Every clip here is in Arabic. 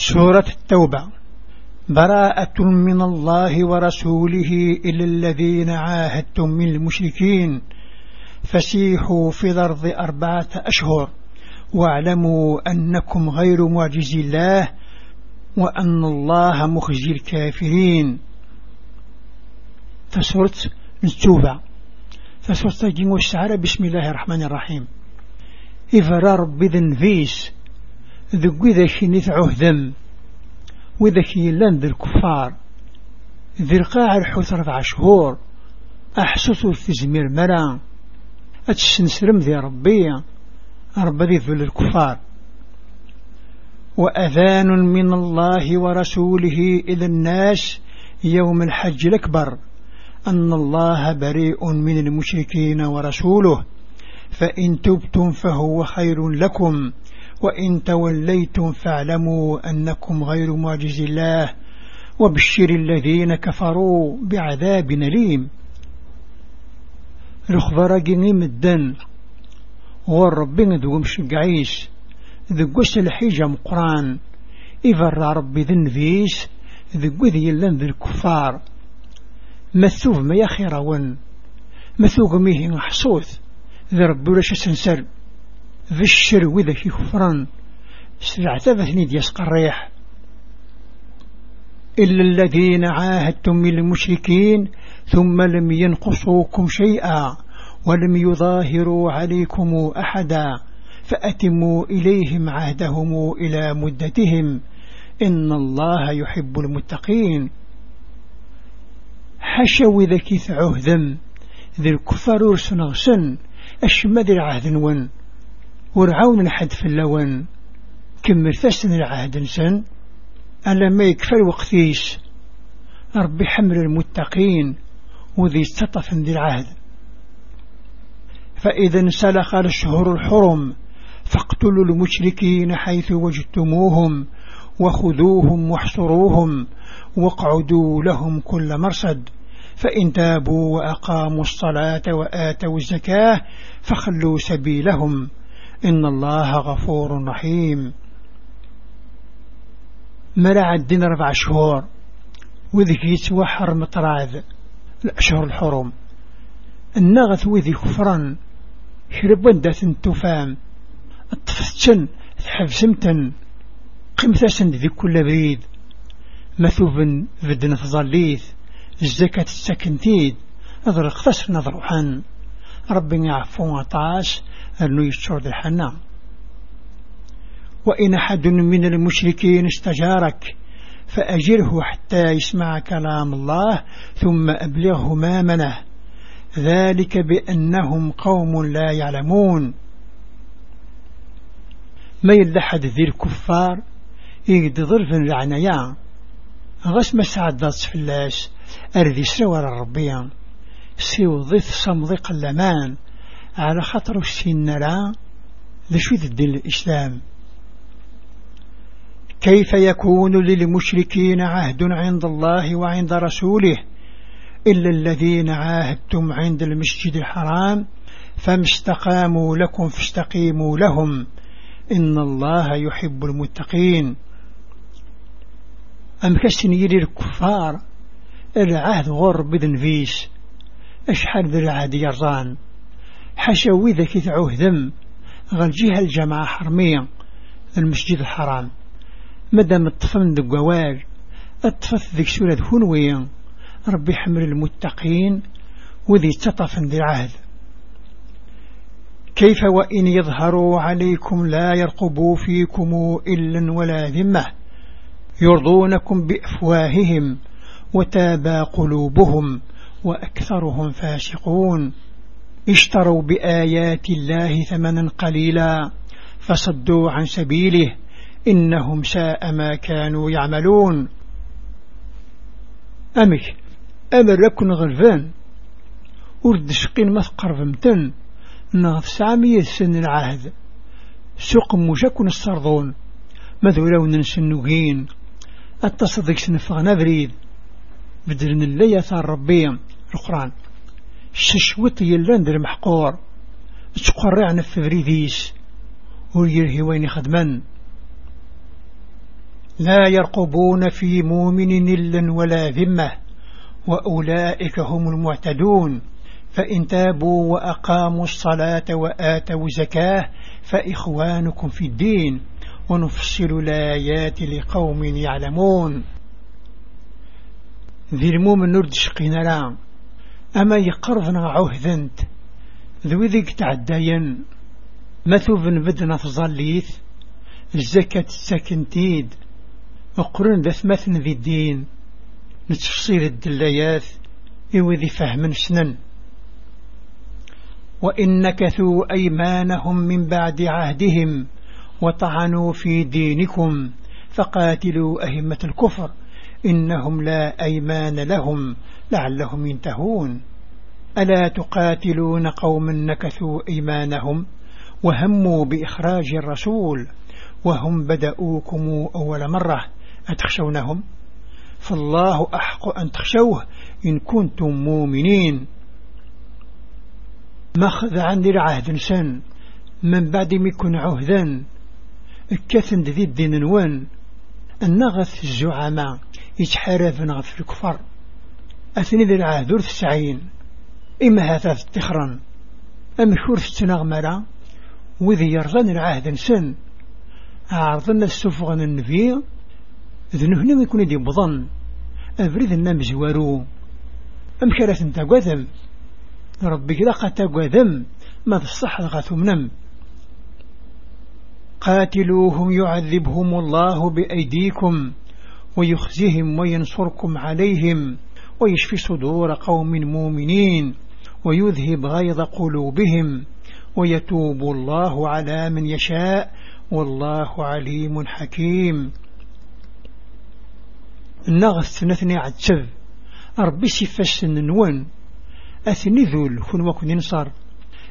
سورة التوبة. براءة من الله ورسوله إلى الذين عاهدتم من المشركين. فسيحوا في الأرض أربعة أشهر. واعلموا أنكم غير معجز الله وأن الله مخزي الكافرين. فسورة التوبة. فسورة تجيم السعارة بسم الله الرحمن الرحيم. إفرا ربي ذو إذا كنت عهدم وإذا كيلان ذي الكفار ذي القاع الحوث ربع شهور أحسس التزمير مرا أتسنسرم ذي ربي ربي ذل الكفار وأذان من الله ورسوله إلى الناس يوم الحج الأكبر أن الله بريء من المشركين ورسوله فإن تبتم فهو خير لكم وإن توليتم فاعلموا أنكم غير معجز الله وبشر الذين كفروا بعذاب نليم الخبر جني مدن والرب ندوم شقعيس ذقوس الحجة مقران إفر ربي ذنفيس ذقو ذي اللن ذي الكفار. مثوف ما يخيرون مثوق ميه محصوث ذي ربي ولا سنسر ذي الشر وذا في كفران. سلعتبثني ديسق الريح. إلا الذين عاهدتم من المشركين ثم لم ينقصوكم شيئا ولم يظاهروا عليكم أحدا فأتموا إليهم عهدهم إلى مدتهم. إن الله يحب المتقين. حشو ذا كيث عهدم. ذي الكفر ورسنغسن أشمد العهد ون ورعون الحد في اللون. كم ارتسن العهد نسن ألا ما يكفر وقتيش. ربي حمل المتقين وذي استطف ذي العهد. فإذا انسلخ الشهر الحرم فاقتلوا المشركين حيث وجدتموهم وخذوهم واحصروهم واقعدوا لهم كل مرصد. فإن تابوا وأقاموا الصلاة وآتوا الزكاة فخلوا سبيلهم. إن الله غفور رحيم. مرع الدين ربع شهور. وذيك يتوحر مطراذ الأشهر الحرم. النغث وذي كفرا شرب وندث تفام الطفتشن تحبسمتن قمتسن ذي كل بريد. مثوب بدن فظليث. الزكاة السكنتيد نظر اقتصر نظر حن ربي يعفو عطاس أنه يشعر الحنان. وإن أحد من المشركين استجارك فأجره حتى يسمع كلام الله ثم أبلغه ما منه. ذلك بأنهم قوم لا يعلمون. ما يلحد ذي الكفار يقد ظرف العنايا غس مسعد ذات فلاس أرذي سوى الربيع سيو ضيف صمضيق اللمان على خطر السن لا لشو الدين الإسلام؟ كيف يكون للمشركين عهد عند الله وعند رسوله إلا الذين عاهدتم عند المسجد الحرام فما استقاموا لكم فاستقيموا لهم؟ إن الله يحب المتقين. أم كسن يري الكفار؟ العهد غر بدن فيس أشحال ذي العهد يران حشوي ذا كثعوه ذم. غل جهة الجماعة حرمية. المسجد الحرام. مدام الطفن ذو قوال الطفت ذيك سورة هنوية. ربي حمل المتقين وذي تطفن ذي العهد. كيف وإن يظهروا عليكم لا يرقبوا فيكم إلا ولا ذمة. يرضونكم بأفواههم وتابى قلوبهم وأكثرهم فاسقون. اشتروا بآيات الله ثمنا قليلا فصدوا عن سبيله إنهم ساء ما كانوا يعملون. أمك أمر لكن غلفان ورد شقين مثقر فمتن نغف سامية سن العهد سوق مشاكن السرضون مذولا وننسنوغين التصدق سنفغنا بريد بدلن اللي ثار ربي القرآن. ششوت يلان در محقور. تقرعنا في بريديس ويرهي وين خدمان لا يرقبون في مؤمن إلا ولا ذمة. وأولئك هم المعتدون. فإن تابوا وأقاموا الصلاة وآتوا زكاة فإخوانكم في الدين. ونفصل الآيات لقوم يعلمون. ذي المؤمن نرد شقين لا أما يقرضنا عهدنت. ذوي ذيك تعدين مثوب بدنا تظليث. الزكاة السكنتيد وقرن ذا ثمثن ذي الدين. نتفصيل الدلايات إوذي فهم سنن وإن نكثوا أيمانهم من بعد عهدهم. وطعنوا في دينكم. فقاتلوا أهمة الكفر. إنهم لا أيمان لهم لعلهم ينتهون. ألا تقاتلون قوما نكثوا إيمانهم وهموا بإخراج الرسول وهم بدأوكم أول مرة أتخشونهم؟ فالله أحق أن تخشوه إن كنتم مؤمنين. ماخذ عن العهد سن من بعد ما يكون عهدا. كثن ذي الدين وان النغث الزعماء. يتحارف نغث الكفر أثني ذي العهد ورث سعين إما هذا التخرا أم شورث تنغمرا وذي يرضان العهد سن عرضنا السفغن النبي. ذنهنا يكون دي بضن أبريد النام زوارو أم شرات انت قذم. ربي كذا قد قذم ما تصح غثمنم قاتلوهم يعذبهم الله بأيديكم. ويخزيهم وينصركم عليهم ويشفي صدور قوم مؤمنين ويذهب غيظ قلوبهم ويتوب الله على من يشاء والله عليم حكيم. النغث نثني عتسب ربي سفاس ننوان أثني ذول كن وكن ينصر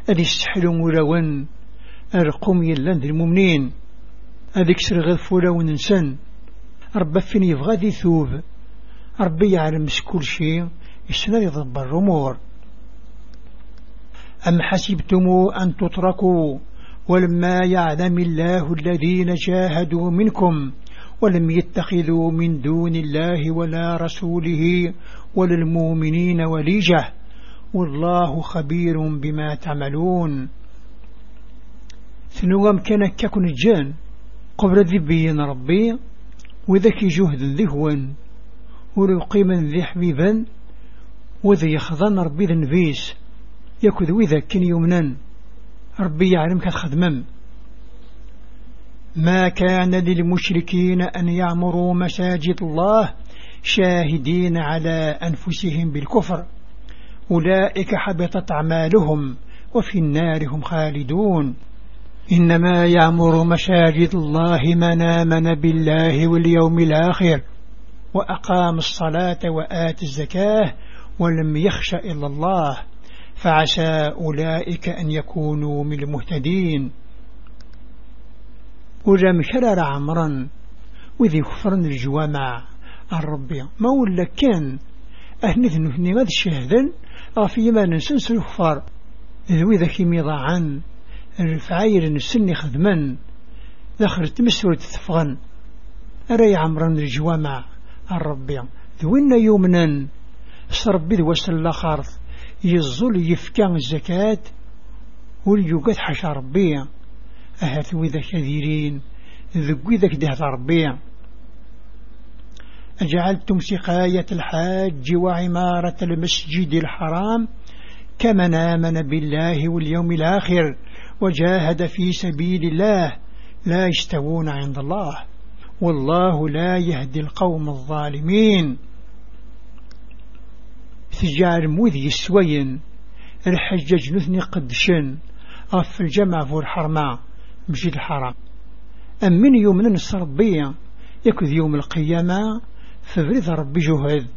أذي استحلوا ملوان أرقم يلان ذي المؤمنين أذيك سرغذ فولا وننسان ربي فين يبغى ذي ثوب ربي يعلم كل شيء يسنى يضبر الأمور أم حسبتم أن تتركوا؟ ولما يعلم الله الذين جاهدوا منكم ولم يتخذوا من دون الله ولا رسوله ولا المؤمنين وليجة. والله خبير بما تعملون. ثنوام كان ككن الجان قبل ذبين ربي وذكي جهد ذهوا ولقيما ذي حبيبا وذي يخضن ربي ذنبيس يكذ وذا كن يمنا ربي يعلم كالخدمم ما كان للمشركين أن يعمروا مساجد الله شاهدين على أنفسهم بالكفر أولئك حبطت أعمالهم وفي النار هم خالدون. إنما يعمر مساجد الله من آمن بالله واليوم الآخر وأقام الصلاة وآت الزكاة ولم يخش إلا الله فعسى أولئك أن يكونوا من المهتدين. ولا مشرر عمرا وذي كفرن الجوامع الربي ما ولا كان أهنث نهني غاد الشهدن غفي ما ننسنس الكفار. ذوي ذاك مضاعا الفعاير نسني خدما داخل تمسور تثفغن أري عمرا الجوامع. الربي ذوينا يومنا سربي وسل خارط يزول يفكا الزكاة واليوقات حشا ربي. أهات وذا كثيرين. ذقوي ذاك ده ربي. أجعلتم سقاية الحاج وعمارة المسجد الحرام كمن آمن بالله واليوم الآخر. وجاهد في سبيل الله لا يستوون عند الله. والله لا يهدي القوم الظالمين. تجار موذي السوين الحجاج نثني قدشن أف الجمع فور حرماء مسجد الحرام. أم من يوم ننس ربيا يكذ يوم القيامة فبريد ربي جهد.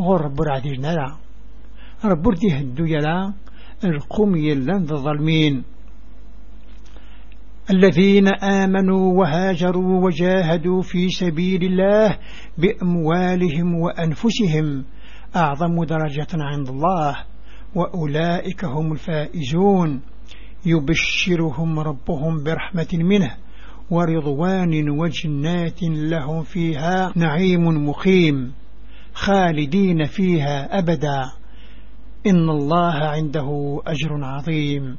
غور رب العديد نلا رب ردي هدو يلا القوم يلان الظالمين الذين آمنوا وهاجروا وجاهدوا في سبيل الله بأموالهم وأنفسهم أعظم درجة عند الله وأولئك هم الفائزون. يبشرهم ربهم برحمة منه ورضوان وجنات لهم فيها نعيم مقيم خالدين فيها أبدا. إن الله عنده أجر عظيم.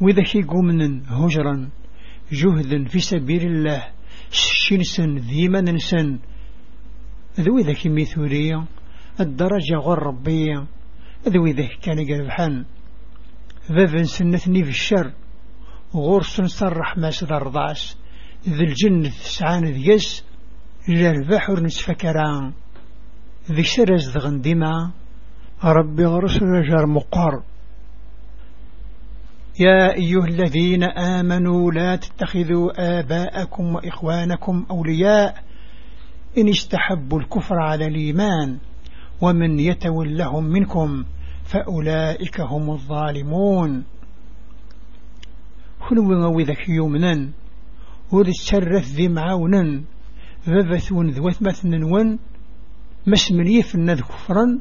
وإذا من هجرا جهدا في سبيل الله شنسا ذيما ننسا ذو إذا كميثورية الدرجة غر ربية. ذو إذا كان قربحان بابا سنتني في الشر. غرس نصرح ما سدر ضاس ذي الجنة سعان ذيس. البحر نسفكران ذي سرز دغندما ربي غرس رجر مقر. يا أيها الذين آمنوا لا تتخذوا آباءكم وإخوانكم أولياء إن استحبوا الكفر على الإيمان ومن يتولهم منكم فأولئك هم الظالمون. خلو ذاك يومنا. السرث ذي معاونا. ذبثون ذوث مثلا ون مسمنيف النذ كفرا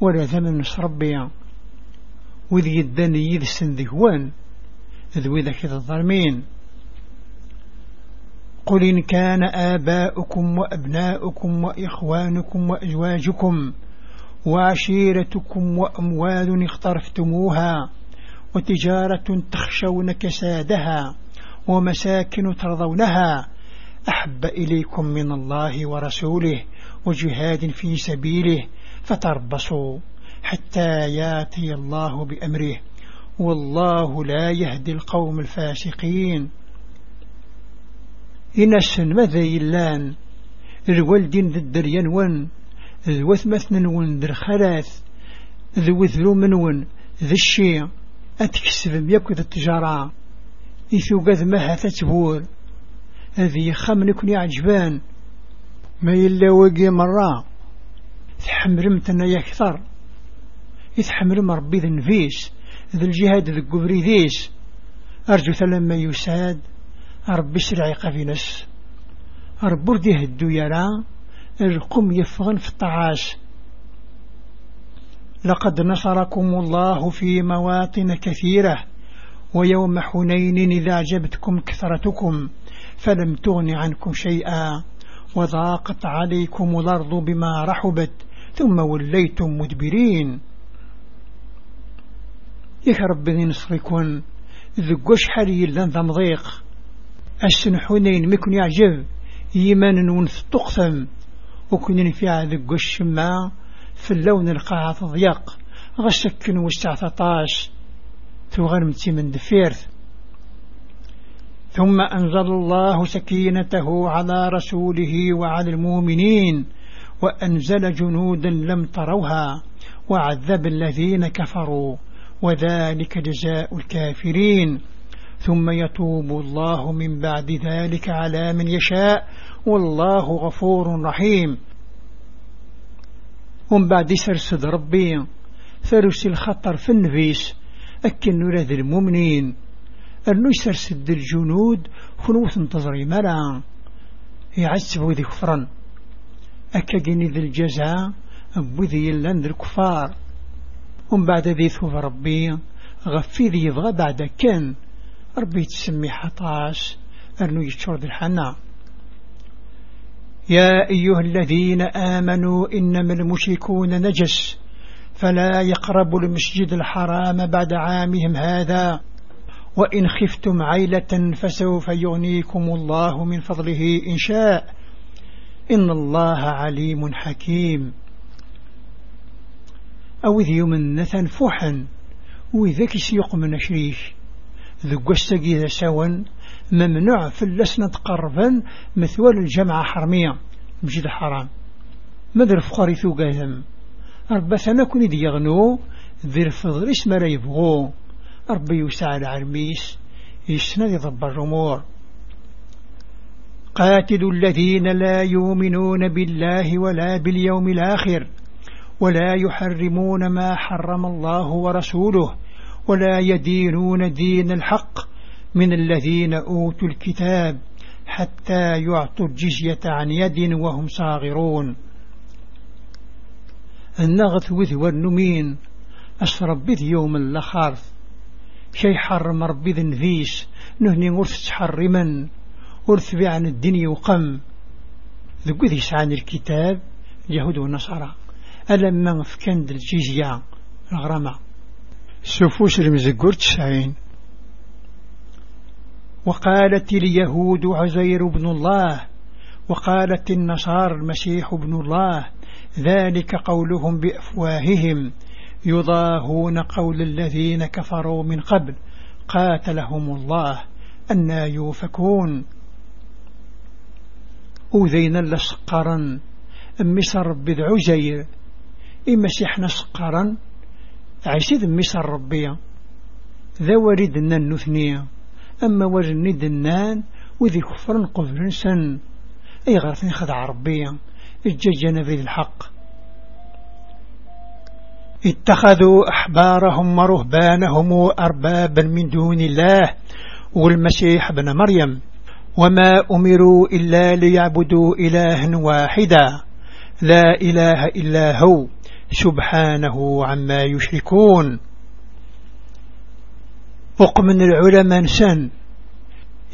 ولا ثمن ربيا وذي الدني يذسن ذهوان ذوي ذاك الظالمين. قل إن كان آباؤكم وأبناؤكم وإخوانكم وأزواجكم وعشيرتكم وأموال اخترفتموها وتجارة تخشون كسادها ومساكن ترضونها أحب إليكم من الله ورسوله وجهاد في سبيله فتربصوا. حتى ياتي الله بأمره. والله لا يهدي القوم الفاسقين. إن السن ماذا يلان؟ الوالدين الدريان ون ون ذي الخلاث ذو ذلو منون ذي الشيء أتكسب يكو التجارة. إثو قذ مها تتبور هذه خمن يكون يعجبان. ما يلا وقي مرة. تحمل متنا يكثر يتحمل مربي ذي النفيس ذي الجهاد ذي القبري ذيس. أرجو ثلما يساد. ربي سرعي قفينس ربي ردي هدو يرى القم يفغن في الطعاش لقد نصركم الله في مواطن كثيرة. ويوم حنين إذا عجبتكم كثرتكم فلم تغن عنكم شيئا. وضاقت عليكم الأرض بما رحبت ثم وليتم مدبرين. يا ربي نصركم ذقوش حالي لن ضمضيق السن حنين مكن يعجب. يمان ونث تقثم وكن في ذقوش ما في اللون القاعة ضيق. غسكن واستعطاش تغرمتي من دفيرث. ثم أنزل الله سكينته على رسوله وعلى المؤمنين. وأنزل جنودا لم تروها. وعذب الذين كفروا. وذلك جزاء الكافرين. ثم يتوب الله من بعد ذلك على من يشاء. والله غفور رحيم. ومن بعد سرسد ربي. ثرس الخطر في النفيس. أكن نراد المؤمنين. أنه يسرسد الجنود. خلوث انتظري ملا يعسب ذي كفرا أكدني ذي الجزاء. أبوذي اللان ذي الكفار ومن بعد ذي ثوف ربي غفي ذي يبغى بعد كان. ربي تسمي أنه يشتر ذي الحنا. يا أيها الذين آمنوا إنما المشركون نجس فلا يقربوا المسجد الحرام بعد عامهم هذا. وإن خفتم عيلة فسوف يغنيكم الله من فضله إن شاء. إن الله عليم حكيم. أو ذي من نثن فوحا وإذا سيق من شريش ذو قستقي ذا سوا ممنوع في اللسنة قربا مثوال الجمعة حرمية. مجد حرام. مدر فقاري ثوقهم. ربثنا كن ذي يغنو ذي الفضل اسم لا يبغو. ربي يوسع العرميس يسند يضبر الأمور قاتلوا الذين لا يؤمنون بالله ولا باليوم الآخر. ولا يحرمون ما حرم الله ورسوله ولا يدينون دين الحق من الذين أوتوا الكتاب حتى يعطوا الجزية عن يد وهم صاغرون. النغث وذ والنمين أشرب بذ يوم الأخارث. شي حرم ربي ذنفيس نهني ورث تحرما ورث عن الدين يقم ذو يسعان الكتاب اليهود والنصارى. ألما فكان الجيزية الغرامة. سفوس المزقور تسعين وقالت اليهود عزير بن الله وقالت النصارى المسيح ابن الله ذلك قولهم بأفواههم يضاهون قول الذين كفروا من قبل قاتلهم الله أنا يوفكون. أوذينا لسقرا مصر بذ عزير إما سيحنا سقرا عسيد مصر ربيا ذا وردنا النثنية أما ورني دنان وذي كفر قبل سن أي غرفين خدع ربيا الججنا في الحق. اتخذوا أحبارهم ورهبانهم أربابا من دون الله والمسيح بن مريم. وما أمروا إلا ليعبدوا إلها واحدا لا إله إلا هو. سبحانه عما يشركون. وقمن العلماء نسان.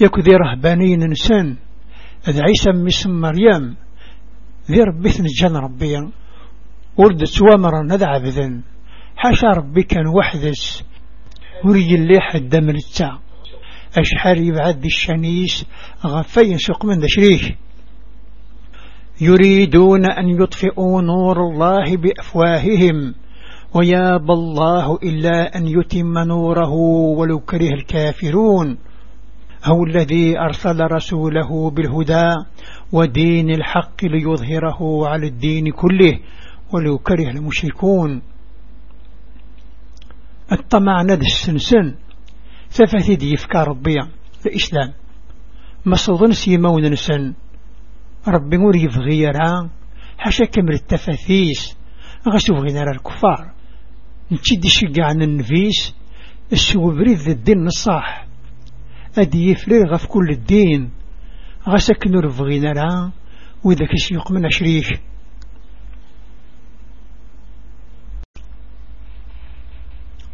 يكذي رهبانين نسان. إذ عيسى مسم مريم. ذي ربي ثنجان ربيا ورد سوامرا ندع عبدا. حاشا ربي كان وحدس. وري اللي حد ملتا أشحال يبعد الشنيس. غفين سوق من دشريك يريدون أن يطفئوا نور الله بأفواههم. وياب الله إلا أن يتم نوره ولو كره الكافرون. هو الذي أرسل رسوله بالهدى ودين الحق ليظهره على الدين كله ولو كره المشركون. الطمع ند السنسن. ثفث دي ربيع الإسلام مصدن سيمون نسن. ربي مور يفغيرها حاشا كمر التفاثيس غسو غينا الكفار. نتشد شقع عن النفيس السو بريد الدين الصح أدي يفرغ في كل الدين. غسك نور فغينا لها وإذا كسيق من شريك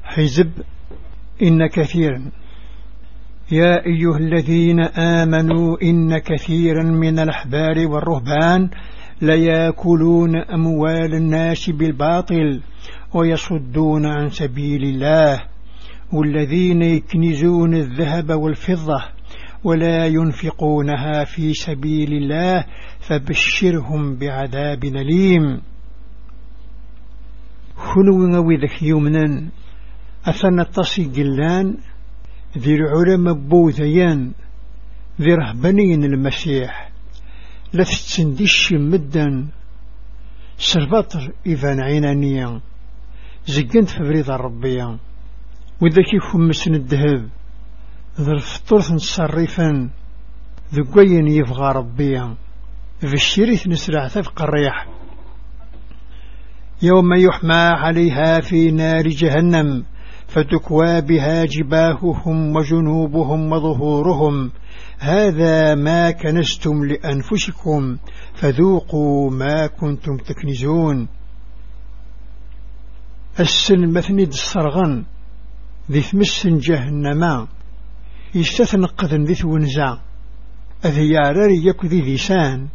حزب إن كثيرا. يا أيها الذين آمنوا إن كثيرا من الأحبار والرهبان ليأكلون أموال الناس بالباطل ويصدون عن سبيل الله والذين يكنزون الذهب والفضة ولا ينفقونها في سبيل الله فبشرهم بعذاب أليم. خلو وذك يومنا أثنى التصي قلان ذي العلماء بوذيان ذي رهبانين المسيح لفتسندش مدا سربطر إيفان عينانيا. زقنت في بريد الربية وذاك يخمسن الذهب ذي الفطور نصرفا ذي قوين يفغى ربيا في الشريث نسرع تفق الريح يوم يحمى عليها في نار جهنم. فتكوى بها جباههم وجنوبهم وظهورهم. هذا ما كنستم لأنفسكم فذوقوا ما كنتم تكنزون. السن مثند الصرغن ذي ثمس جهنما يستثنقذ ذي ثونزا أذي يعراري يكو ذي ذيسان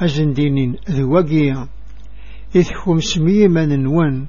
أزندين ذي إذ خمسمية من نون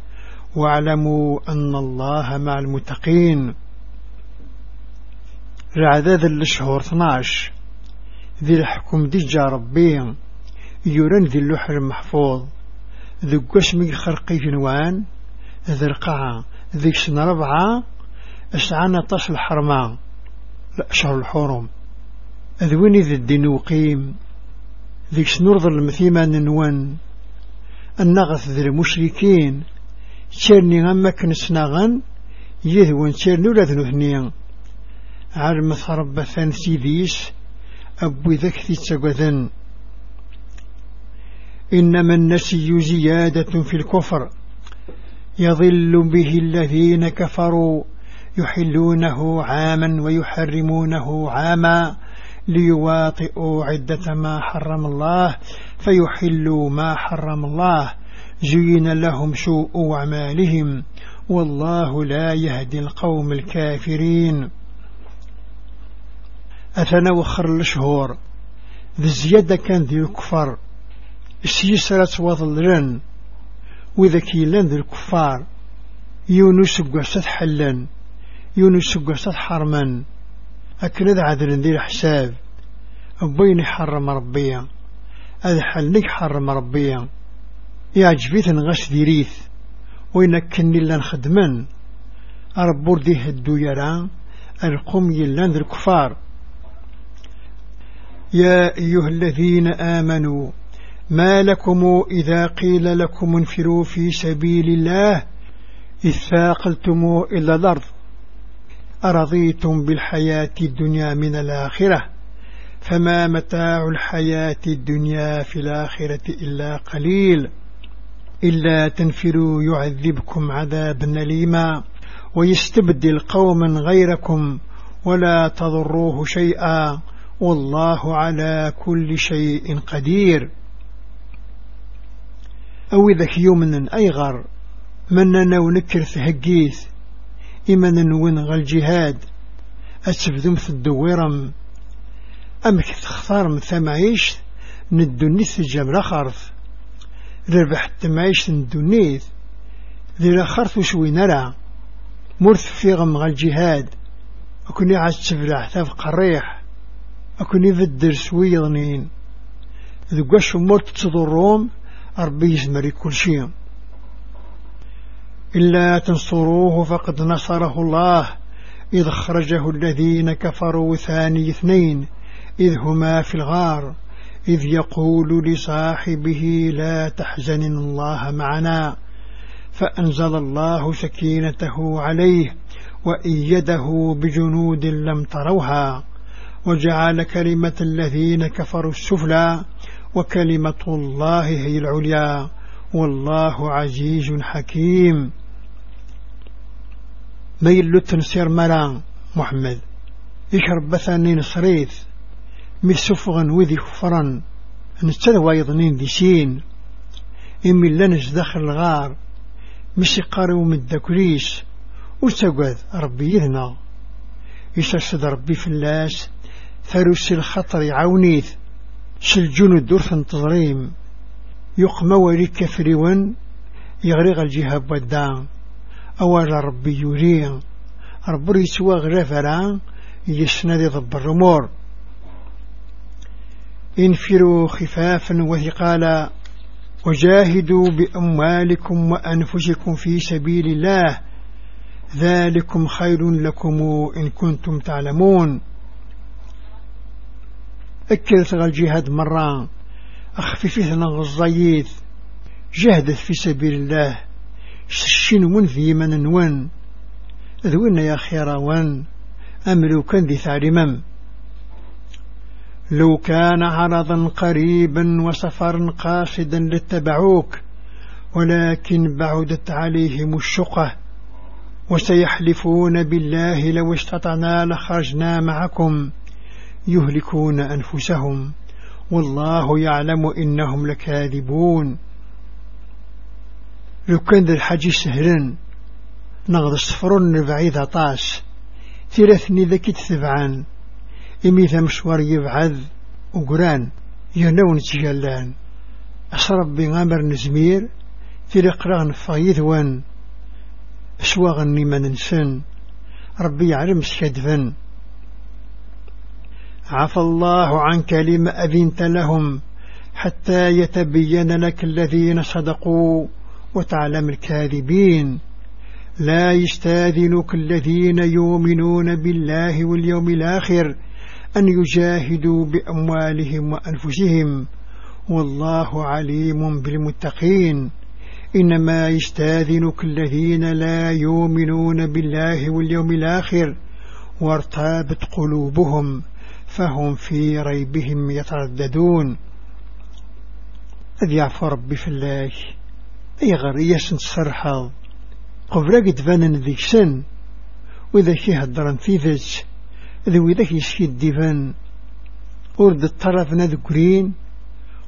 واعلموا أن الله مع المتقين. رعداد الشهور 12 ذي الحكم دجا ربي يورن ذي اللوح المحفوظ ذي قسمي خرقي جنوان ذي القاعة ذي سنة ربعة اسعانا تصل حرمان لأشهر الحرم. أذويني ذي الدين وقيم ذي سنرض المثيمة ننوان النغث ذي المشركين تشيرني غما كنسناغن يذون تشيرني ولا ذنوثنيا عالم رب ثان سيديس أبو ذكثي تسقذن إنما النسي زيادة في الكفر يضل به الذين كفروا يحلونه عاما ويحرمونه عاما ليواطئوا عدة ما حرم الله فيحلوا ما حرم الله. زين لهم سوء أعمالهم والله لا يهدي القوم الكافرين. أثنى وخر الشهور ذي الزيادة كان ذي الكفار السيسرة وظلرن وإذا كيلان ذي الكفار يونس بقصة حلن يونس بقصة حرما أكرد عدل ذي الحساب أبوين حرم ربيا هذا حلنك حرم ربيا يعجبيت نغش ديريث وين كني لأن خدمن أربور دي هدو يران القوم يلان الكفار يا أيها الذين آمنوا ما لكم إذا قيل لكم انفروا في سبيل الله إذ ثاقلتم إلى الأرض. أرضيتم بالحياة الدنيا من الآخرة فما متاع الحياة الدنيا في الآخرة إلا قليل. إلا تنفروا يعذبكم عذابا أليما ويستبدل قوما غيركم ولا تضروه شيئا والله على كل شيء قدير. أو إذا يومن أيغر مننا ونكر ثهقيث إمنا ونغ الجهاد أتفذم الدويرم أمك تختار من ثمعيش ندونيث الجمرة خرف. ربح التمعيش ندونيث ذي لخرف وشوي نرى مرث في غمغ الجهاد. أكوني عاد تفلح ثاف قريح. أكوني في الدرس ويضنين ذو قش مرت تضرهم ربي يزمري كل شيء إلا تنصروه فقد نصره الله. إذ خرجه الذين كفروا ثاني اثنين. إذ هما في الغار. إذ يقول لصاحبه لا تحزن الله معنا. فأنزل الله سكينته عليه وإيده بجنود لم تروها. وجعل كلمة الذين كفروا السفلى وكلمة الله هي العليا. والله عزيز حكيم. ميل تنسير ملا محمد. يشرب بثاني نصريث سفغا وذي كفرا نتلوى يضنين ذي سين. إمي لنس داخل الغار. من الدكريس وتقعد ربي يذنا يسرسد ربي في اللاس ثروس الخطر يعاونيث. سلجون دورث تضريم يقمى وليك فريون يغرق الجهاب والدان أول ربي يريم ربي يسوى غرفران يسند ضب الرمور انفروا خفافا وثقالا وجاهدوا بأموالكم وأنفسكم في سبيل الله. ذلكم خير لكم إن كنتم تعلمون. أكلت الجهاد مرة. أخففثنا غزايث جهدت في سبيل الله. سشين من في من ون. ذوين يا خيروان أملو كان ذي ثعلمم. لو كان عرضا قريبا وسفرا قاصدا لاتبعوك ولكن بعدت عليهم الشقة وسيحلفون بالله لو استطعنا لخرجنا معكم يهلكون أنفسهم. والله يعلم إنهم لكاذبون. لو كان ذا الحج سهلا نغض الصفرون بعيد طاس. ثلاثني ذكي تثبعان إمي ذا مشوار يبعد وقران ينون تجلان. أشرب بغامر نزمير في رقران فايذوان أسواغني من نسن ربي يعلم سكدفن عفى الله عنك لما أذنت لهم حتى يتبين لك الذين صدقوا وتعلم الكاذبين. لا يستاذنك الذين يؤمنون بالله واليوم الآخر أن يجاهدوا بأموالهم وأنفسهم. والله عليم بالمتقين. إنما يستاذنك الذين لا يؤمنون بالله واليوم الآخر وارتابت قلوبهم فهم في ريبهم يترددون. أذ يعفو ربي في الله. أي غرية تصرحض قبل قد فانن ذيك سن. وإذا كي هدرن في ذج. ذو إذا كي يسكي ديفان ورد الطرف نذكرين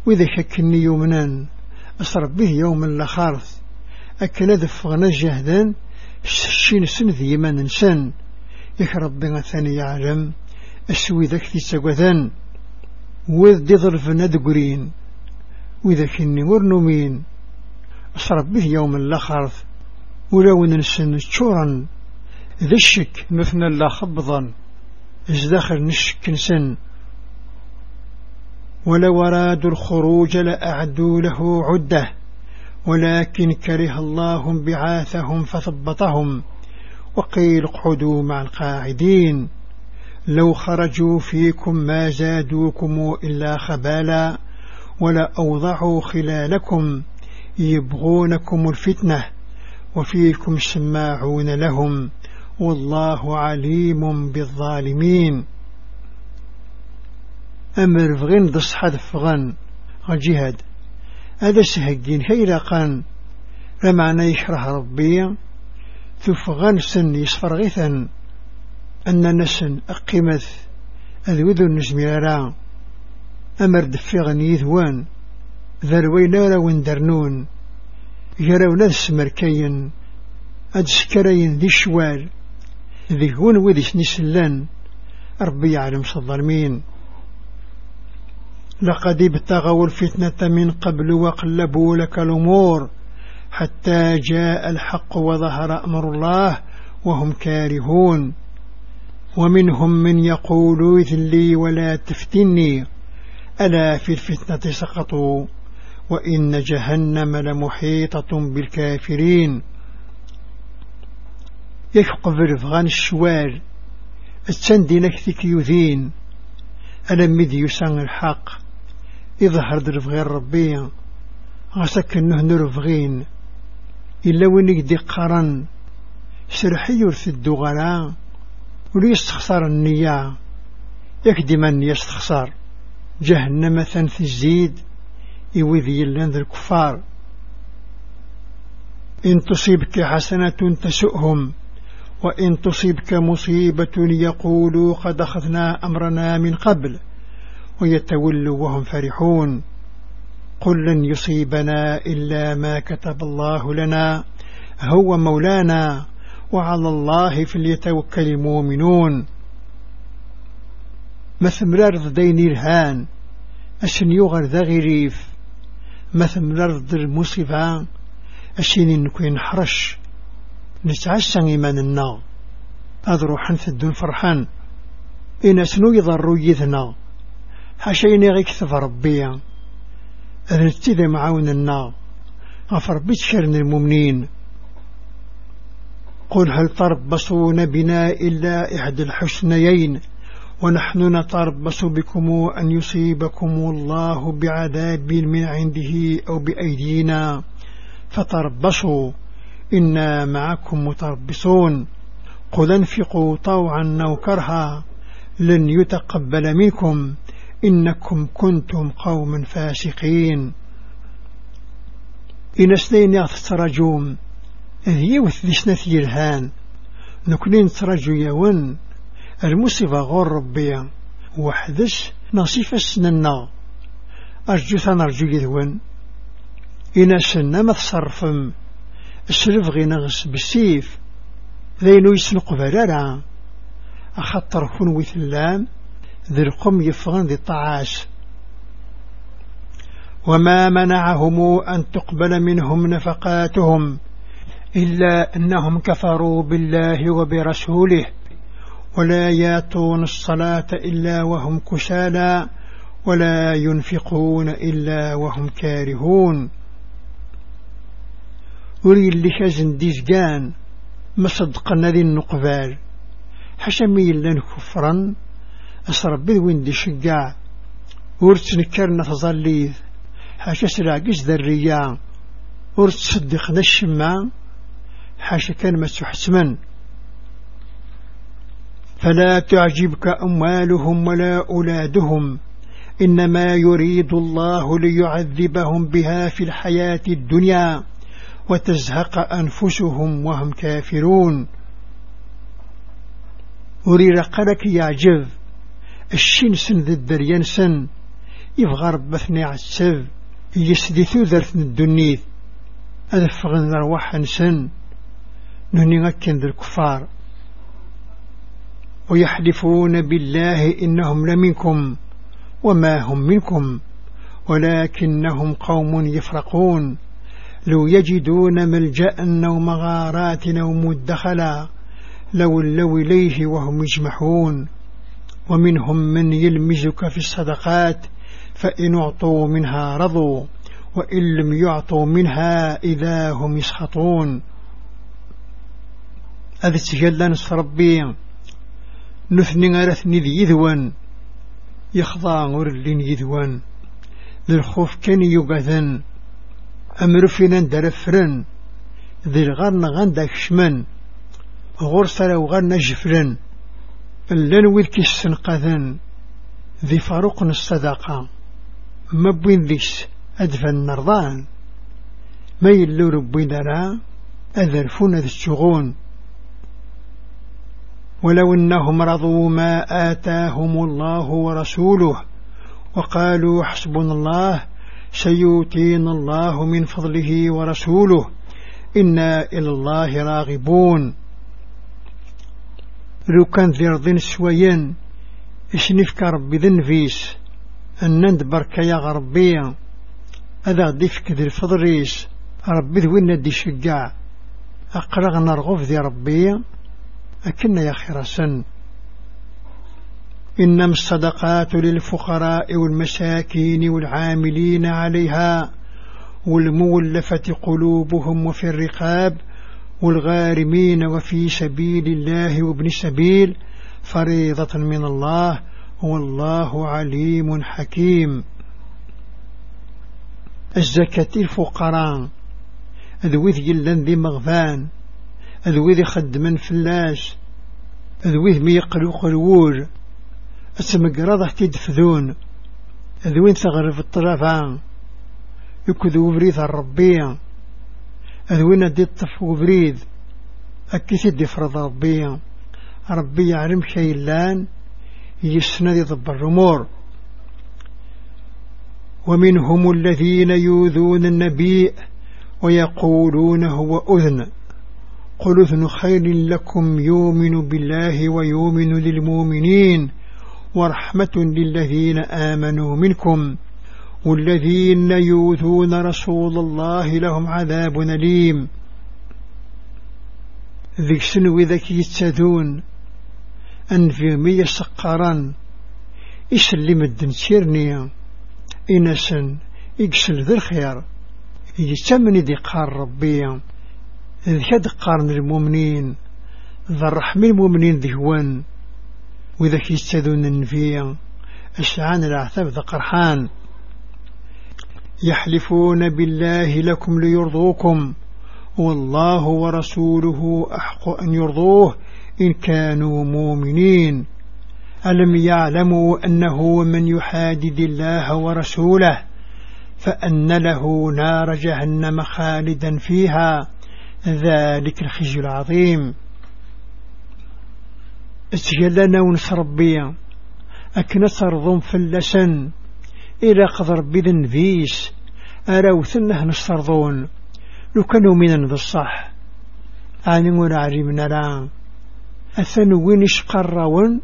وإذا شكني يومنا أصرب به يوم لخارث أكن ذفغنا جهدا الشين سن ذي من نسن يكرب بنا ثاني يعلم أسوي ذاك في سقوثان. وذ دي ظرفنا وإذا كني ورنومين أصرب به يوم لخارث ولو ننسن تشورا ذا الشك مثنى لا خبضا. ازداخل نشك نسن ولو أرادوا الخروج لأعدوا له عدة ولكن كره الله بعاثهم فثبطهم. وقيل اقعدوا مع القاعدين. لو خرجوا فيكم ما زادوكم إلا خبالا ولا أوضعوا خلالكم يبغونكم الفتنة وفيكم سماعون لهم. والله عليم بالظالمين. أمر فغن دصحد فغن جهاد هذا سهجين هيرقان لمعنى يشرح ربي. ثفغن سن يصفر غيثا أن نسن أقيمث. أذوذ النزميرا أمر دفغن يذوان. ذروين وين درنون يرون السمركين أدسكرين ذي شوال. ذي هون وذي سنسلان ربي يعلم صدرمين لقد ابتغوا الفتنة من قبل وقلبوا لك الأمور حتى جاء الحق وظهر أمر الله وهم كارهون. ومنهم من يقول ذلي ولا تفتني. ألا في الفتنة سقطوا وإن جهنم لمحيطة بالكافرين. يحقب فغان الشوال. التندي نكتك يذين. ألم مذي يسان الحق. يظهر درف غير ربي. غسك إنه نرفغين إلا وين يقدي قرن. سرحي يرث الدغلاء ولي يستخسر النية يكدي من يستخسر. جهنم ثنث الزيد. يوذي يلان ذا الكفار. إن تصيبك حسنة تسؤهم وإن تصيبك مصيبة يقولوا قد أخذنا أمرنا من قبل ويتولوا وهم فرحون. قل لن يصيبنا إلا ما كتب الله لنا هو مولانا وعلى الله فليتوكل المؤمنون. مثل دين الهان أشن يغر ذا غريف. مثل الأرض المصيبة أشين نكون حرش. نتعشى إيمان النار أذروحا في الدون فرحان. إن سنو يضروا يذنا. حشيني غيكثف ربيا. أذنتذي معاون النار غفر بيتشرن المؤمنين قل هل تربصون بنا إلا إحدى الحسنيين؟ ونحن نتربص بكم أن يصيبكم الله بعذاب من عنده أو بأيدينا. فتربصوا. إنا معكم متربصون. قل أنفقوا طوعا أو كرها. لن يتقبل منكم. إنكم كنتم قوما فاسقين. إن إذ يوث ذي سنثي الهان. نكنين ترجو يون. المصيبة غور ربيا وحدش نصيف السننا أرجو ثنرجو يذون. إنا سنة ما تصرفم السلف غي نغس بالسيف. ذينو يسنق برارا أخطر كون وثلام. ذي القم يفغن ذي الطعاش وما منعهم أن تقبل منهم نفقاتهم إلا أنهم كفروا بالله وبرسوله. ولا ياتون الصلاة إلا وهم كسالى ولا ينفقون إلا وهم كارهون. وري اللي شازن ديزقان ما صدقنا ذي النقبال. حشمي لن كفرا أسرب وين دي شقاع ورتنكرنا تظليذ حاشا سراقش ذريا ورتصدقنا الشمام حاشا كان تحسمن فلا تعجبك أموالهم ولا أولادهم إنما يريد الله ليعذبهم بها في الحياة الدنيا. وتزهق أنفسهم وهم كافرون. وري رقلك يعجب الشين سن ذي الدريان سن. يبغى ربثني عسب يسدي ثوذرث الدنيث أدفغن رواح سن. نهني غكن ذي الكفار. ويحلفون بالله إنهم لمنكم. وما هم منكم. ولكنهم قوم يفرقون. لو يجدون ملجأ أو مغارات أو مدخلا لو اللو إليه وهم يجمحون. ومنهم من يلمزك في الصدقات فإن أعطوا منها رضوا وإن لم يعطوا منها إذا هم يسخطون. هذا تجلى نصف ربي. نثني غرثني ذي يذوان يخضع غرلين يذوان. للخوف كان يقذن أمر فينا درفرن ذي الغرن غندك شمن غرسة وغرن جفرن اللن وذكي السنقذن ذي فاروق الصداقة ما بين ذيس أدفى النرضان ما يلو ربنا لا أذرفون ذي الشغون. ولو أنهم رضوا ما آتاهم الله ورسوله وقالوا حسبنا الله سيؤتينا الله من فضله ورسوله. إنا إلى الله راغبون. لو كان ذي رضين سويا إشنفك ربي ذنفيس أنند بركة يا غربية هذا ضيفك ذي الفضريس ربي ذوين دي شقاع أقرغ نرغف ذي ربي. أكن يا خير سن. إنما الصدقات للفقراء والمساكين والعاملين عليها والمولفة قلوبهم وفي الرقاب والغارمين وفي سبيل الله وابن السبيل فريضة من الله والله عليم حكيم. الزكاة الفقراء ذوذ جلن ذي مغفان ذوذ خدمن فلاش ذوذ ميقلو قلوور أتمقرض تدفذون ذوين تغرف الطرفان. يكذو بريد الربية ذوين دي الطف وبريد أكيد يفرض ربية ربي يعلم شيء لأن يسند ضب الرمور. ومنهم الذين يوذون النبي ويقولون هو أذن. قل أذن خير لكم يؤمن بالله ويؤمن للمؤمنين. ورحمة للذين آمنوا منكم والذين يوذون رسول الله لهم عذاب أليم. ذيك سنو ذاك يتسدون أن في مية سقران. يسلم الدن سيرنيا إنسا يقسل ذي الخير يتمني دي قار ربيا ذي قارن المؤمنين. ذا الرحمن المؤمنين ذي وإذا كيستذون النفيا أشعان العثاب ذا قرحان. يحلفون بالله لكم ليرضوكم والله ورسوله أحق أن يرضوه إن كانوا مؤمنين. ألم يعلموا أنه من يحادد الله ورسوله فأن له نار جهنم خالدا فيها؟ ذلك الخزي العظيم. استجلنا ونسربيا أكنا صرضم فلسن إلى قدر بذن فيس أراوثنه نسترضون لو كانوا من الصح. آنمون عرمنا لا أثنو وين إشقرون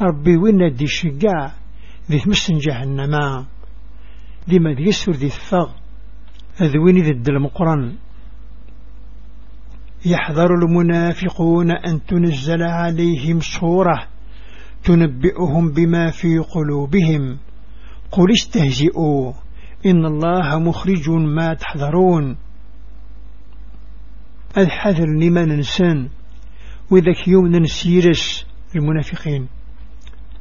ربي وين دي شقاع ذي تمسن جهنما. ذي ما ذي يسر ذي الثغ أذوين ذي الدلمقرن يحذر المنافقون أن تنزل عليهم صورة تنبئهم بما في قلوبهم. قل استهزئوا إن الله مخرج ما تحذرون. الحذر لمن ننسان وذاك يوم ننسيرس المنافقين.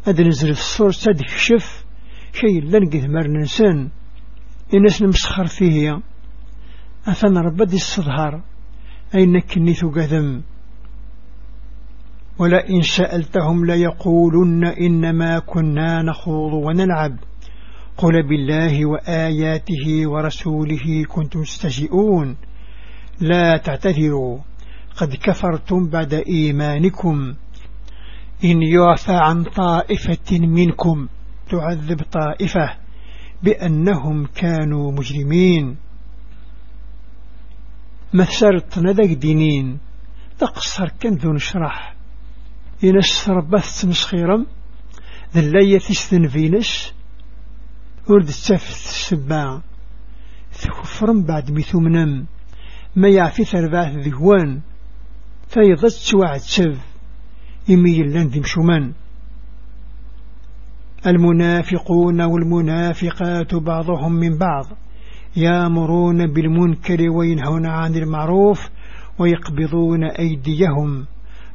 هذا نزل الصور تدكشف شيء لنقذ مر ننسان. الناس نمسخر فيه أثنى ربدي الصدهار. أين كنيث قذم ولئن سألتهم ليقولن إنما كنا نخوض ونلعب. قل بالله وآياته ورسوله كنتم تستهزئون. لا تعتذروا. قد كفرتم بعد إيمانكم. إن يعفى عن طائفة منكم تعذب طائفة بأنهم كانوا مجرمين. مثلت ندق دينين تقصر كنذو نشرح إنس ربث تنسخيرم ذلية تستنفينس ورد التفت السباع ثكفرم بعد ميثومنم ما يعفي ثربات ذهوان. فيضت وعد سف إمي ذي مشومان المنافقون والمنافقات بعضهم من بعض. يامرون بالمنكر وينهون عن المعروف ويقبضون أيديهم.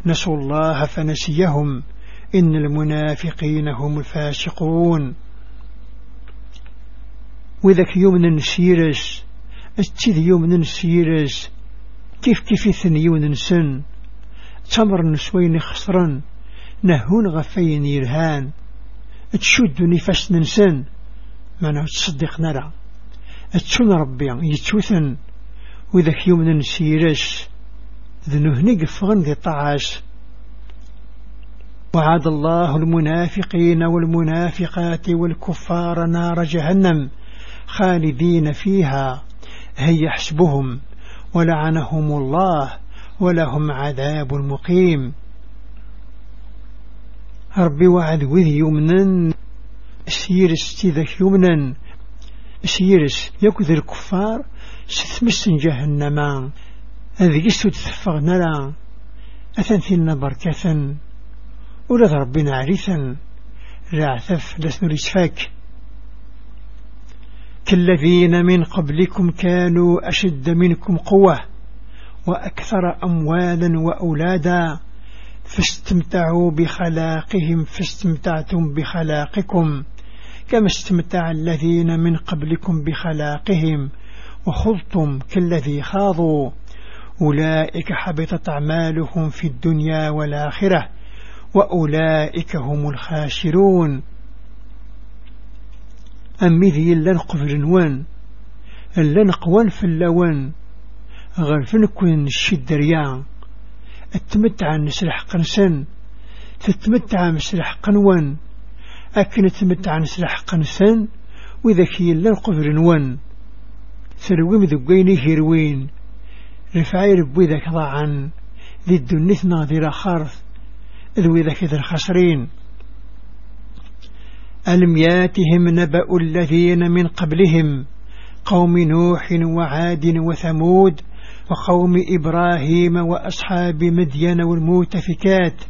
نسوا الله فنسيهم. إن المنافقين هم الفاسقون. وذاك يوم نسيرس اتذ يوم نسيرس كيف كيف ثنيون نسن؟ تمر نسوين خسرا نهون غفين يرهان. تشد نفس ننسن ما تصدق نرى تشون ربي يتشوثن. وذاك يوم نسيرس ذنه نقفغن ذي طعاش. وعد الله المنافقين والمنافقات والكفار نار جهنم خالدين فيها. هي حسبهم ولعنهم الله ولهم عذاب مقيم. ربي وعد وذي يمنا سيرس تذك يمنا سيرس يكذ الكفار ستمس جهنم. هذه قستو تتفغ نرى. أثنثلنا بركة ولا ربنا عريثا رعثف لسنو رسفاك كالذين من قبلكم كانوا أشد منكم قوة وأكثر أموالا وأولادا فاستمتعوا بخلاقهم فاستمتعتم بخلاقكم. كما استمتع الذين من قبلكم بخلاقهم وخضتم كالذي خاضوا. أولئك حبطت أعمالهم في الدنيا والآخرة وأولئك هم الخاسرون. أمي ذي لن قفل نوان لن قوان في اللوان غرفن كون الشدريا التمتع نسلح قنسن تتمتع مسلح قنوان أكن تمتع نسلح قنسن وإذا كي لن قفل نوان ثرويم ذقيني هيروين. رفعي ربي ذاك ضاعا ذي الدنيث ناظرة خارث ذوي ذاك ذا الخسرين ألم ياتهم نبأ الذين من قبلهم؟ قوم نوح وعاد وثمود وقوم إبراهيم وأصحاب مدين والمؤتفكات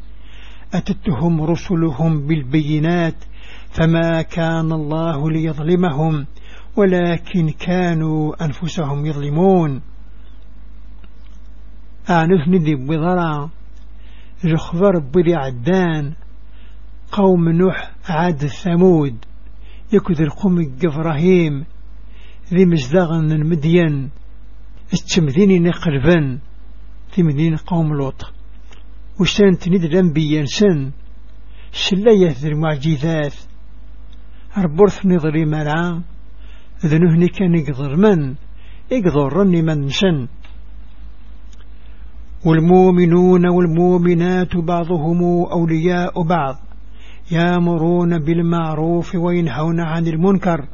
أتتهم رسلهم بالبينات؟ فما كان الله ليظلمهم ولكن كانوا أنفسهم يظلمون. أعنف ندي بضرع جخبر بلي عدان قوم نوح عاد الثمود يكذ القوم إبراهيم ذي مزدغن المدين التمذين نقربا في مدينة قوم لوط. وشان تند الأنبياء سن سلاية ذي المعجزات ربورث نظري مرعا ذنهني كان يقدر من؟ يقدرني من سن والمؤمنون والمؤمنات بعضهم أولياء بعض يامرون بالمعروف وينهون عن المنكر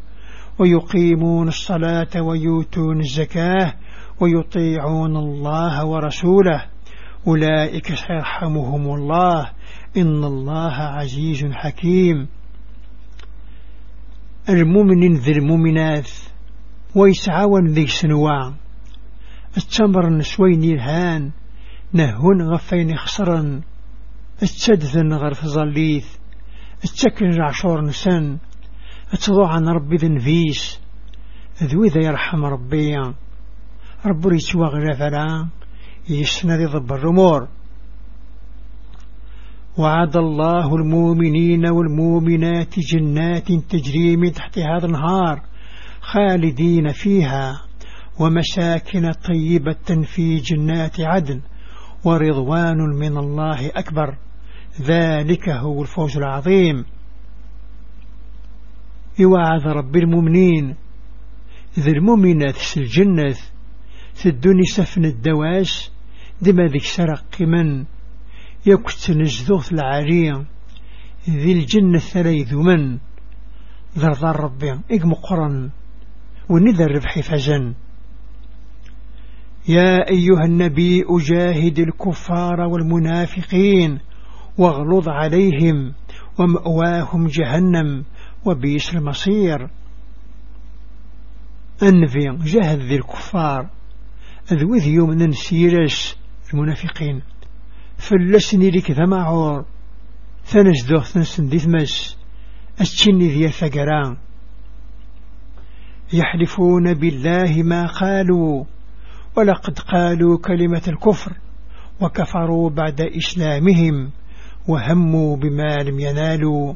ويقيمون الصلاة ويؤتون الزكاة ويطيعون الله ورسوله. أولئك سيرحمهم الله. إن الله عزيز حكيم. المؤمن ذي المؤمنات ويسعون ذي سنوان التمر نسوين الهان نهون غفين خسرا اتشدثن غرف ظليث اتشكل عشور نسان اتضوع عن ربي ذنفيس ذوي ذا يرحم ربي. رب ريتوا غرفلا يسنى ذي ضب الرمور. وعد الله المؤمنين والمؤمنات جنات تجري من تحت هذا النهار خالدين فيها ومساكن طيبة في جنات عدن ورضوان من الله أكبر. ذلك هو الفوز العظيم. يوعد رب المؤمنين. ذي المؤمنات في الجنة تدوني سفن الدواس دما ذيك سرق كمن يكت نجذوث العالية ذي الجنة ثلاث من ذرضار ربي إقم قرن ونذا الربح فزن يا أيها النبي أجاهد الكفار والمنافقين واغلظ عليهم ومأواهم جهنم وبئس المصير. أنفي جهد ذي الكفار. أذوذ يوم ننسيرس المنافقين. فلسني لك ذا معور ثنجدوه ثنسن دي ثمس ذي الثقران يحلفون بالله ما قالوا ولقد قالوا كلمة الكفر وكفروا بعد إسلامهم وهموا بما لم ينالوا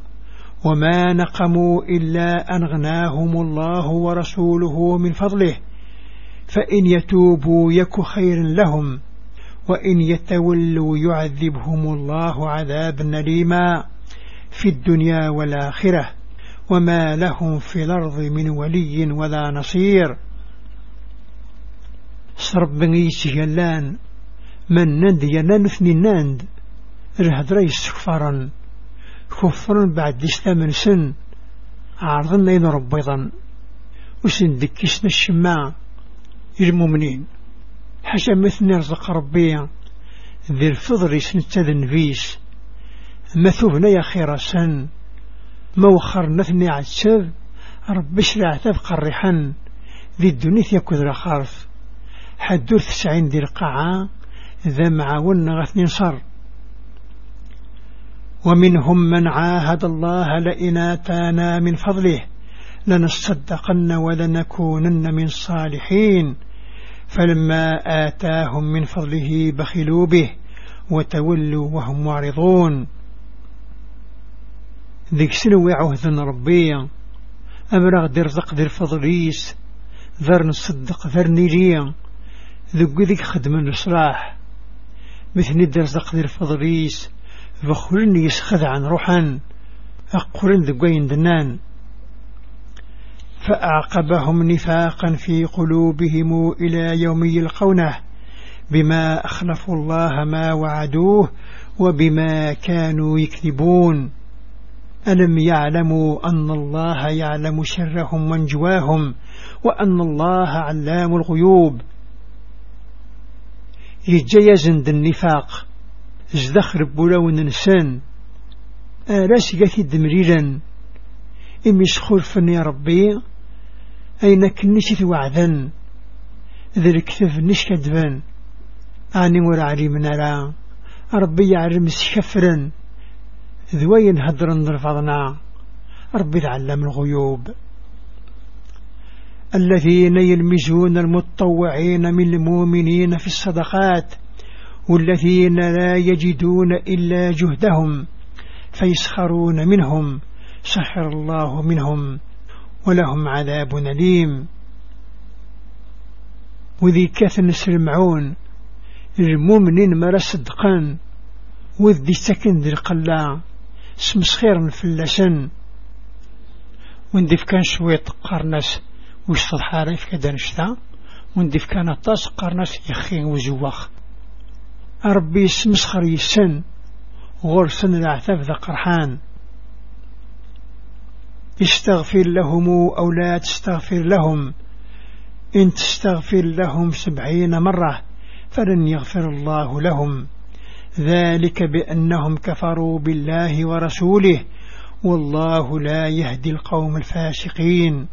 وما نقموا إلا أن غناهم الله ورسوله من فضله فإن يتوبوا يك خير لهم. وإن يتولوا يعذبهم الله عذابا نليما في الدنيا والآخرة وما لهم في الأرض من ولي ولا نصير. صرب بن يلان من نند ينانثني ناند الهدري سكفرا كفرا بعد إسلام سن عرضنا إن ربيضا وسن دكسنا الشماع المؤمنين حاشا مثل نرزق ربي. ذي الفضل سنتذ النبيس مثوبنا يا خير سن موخر نثني عتسب ربي شرع تبقى الريحان ذي الدنيا يكوذ الخارف حدو تسعين دي القاعة ذا معاون غثني صر ومنهم من عاهد الله لئن آتانا من فضله. لنصدقن ولنكونن من الصالحين فلما آتاهم من فضله بخلوا به وتولوا وهم معرضون. ذيك سنو عهد ربيا أمرغ دير زق دير فضليس ذر نصدق ذر نيجيا ذق ذيك خدم الإصلاح مثل دير زق دير فضليس فخلن يسخذ عن روحا. أقرن ذقين دنان. فأعقبهم نفاقا في قلوبهم إلى يوم يلقونه بما أخلفوا الله ما وعدوه وبما كانوا يكذبون. ألم يعلموا أن الله يعلم شرهم ونجواهم وأن الله علام الغيوب؟ يجيزن النفاق زدخر بولون نسان. آلاس قاثي دمريلا. إمي سخور يا ربي أين كنشي وعدا ذا الكتف نش كدبان أني ورا علي من أرى ربي يعلم سكفرا ذوين هدرا رفضنا. ربي تعلم الغيوب. الذين يلمزون المتطوعين من المؤمنين في الصدقات والذين لا يجدون إلا جهدهم فيسخرون منهم. سخر الله منهم. ولهم عذاب أليم. وذي كثن سلمعون المؤمنين مرا صدقان وذي سكن ذي القلاع سمسخير في اللسن وندف كان شوية قرنس وش تضحارف كدا نشتا وندف كان الطاس قرنس يخين وزواخ. ربي سمسخر يسن غرسن العتاب ذا قرحان. استغفر لهم أو لا تستغفر لهم. إن تستغفر لهم سبعين مرة فلن يغفر الله لهم. ذلك بأنهم كفروا بالله ورسوله. والله لا يهدي القوم الفاسقين.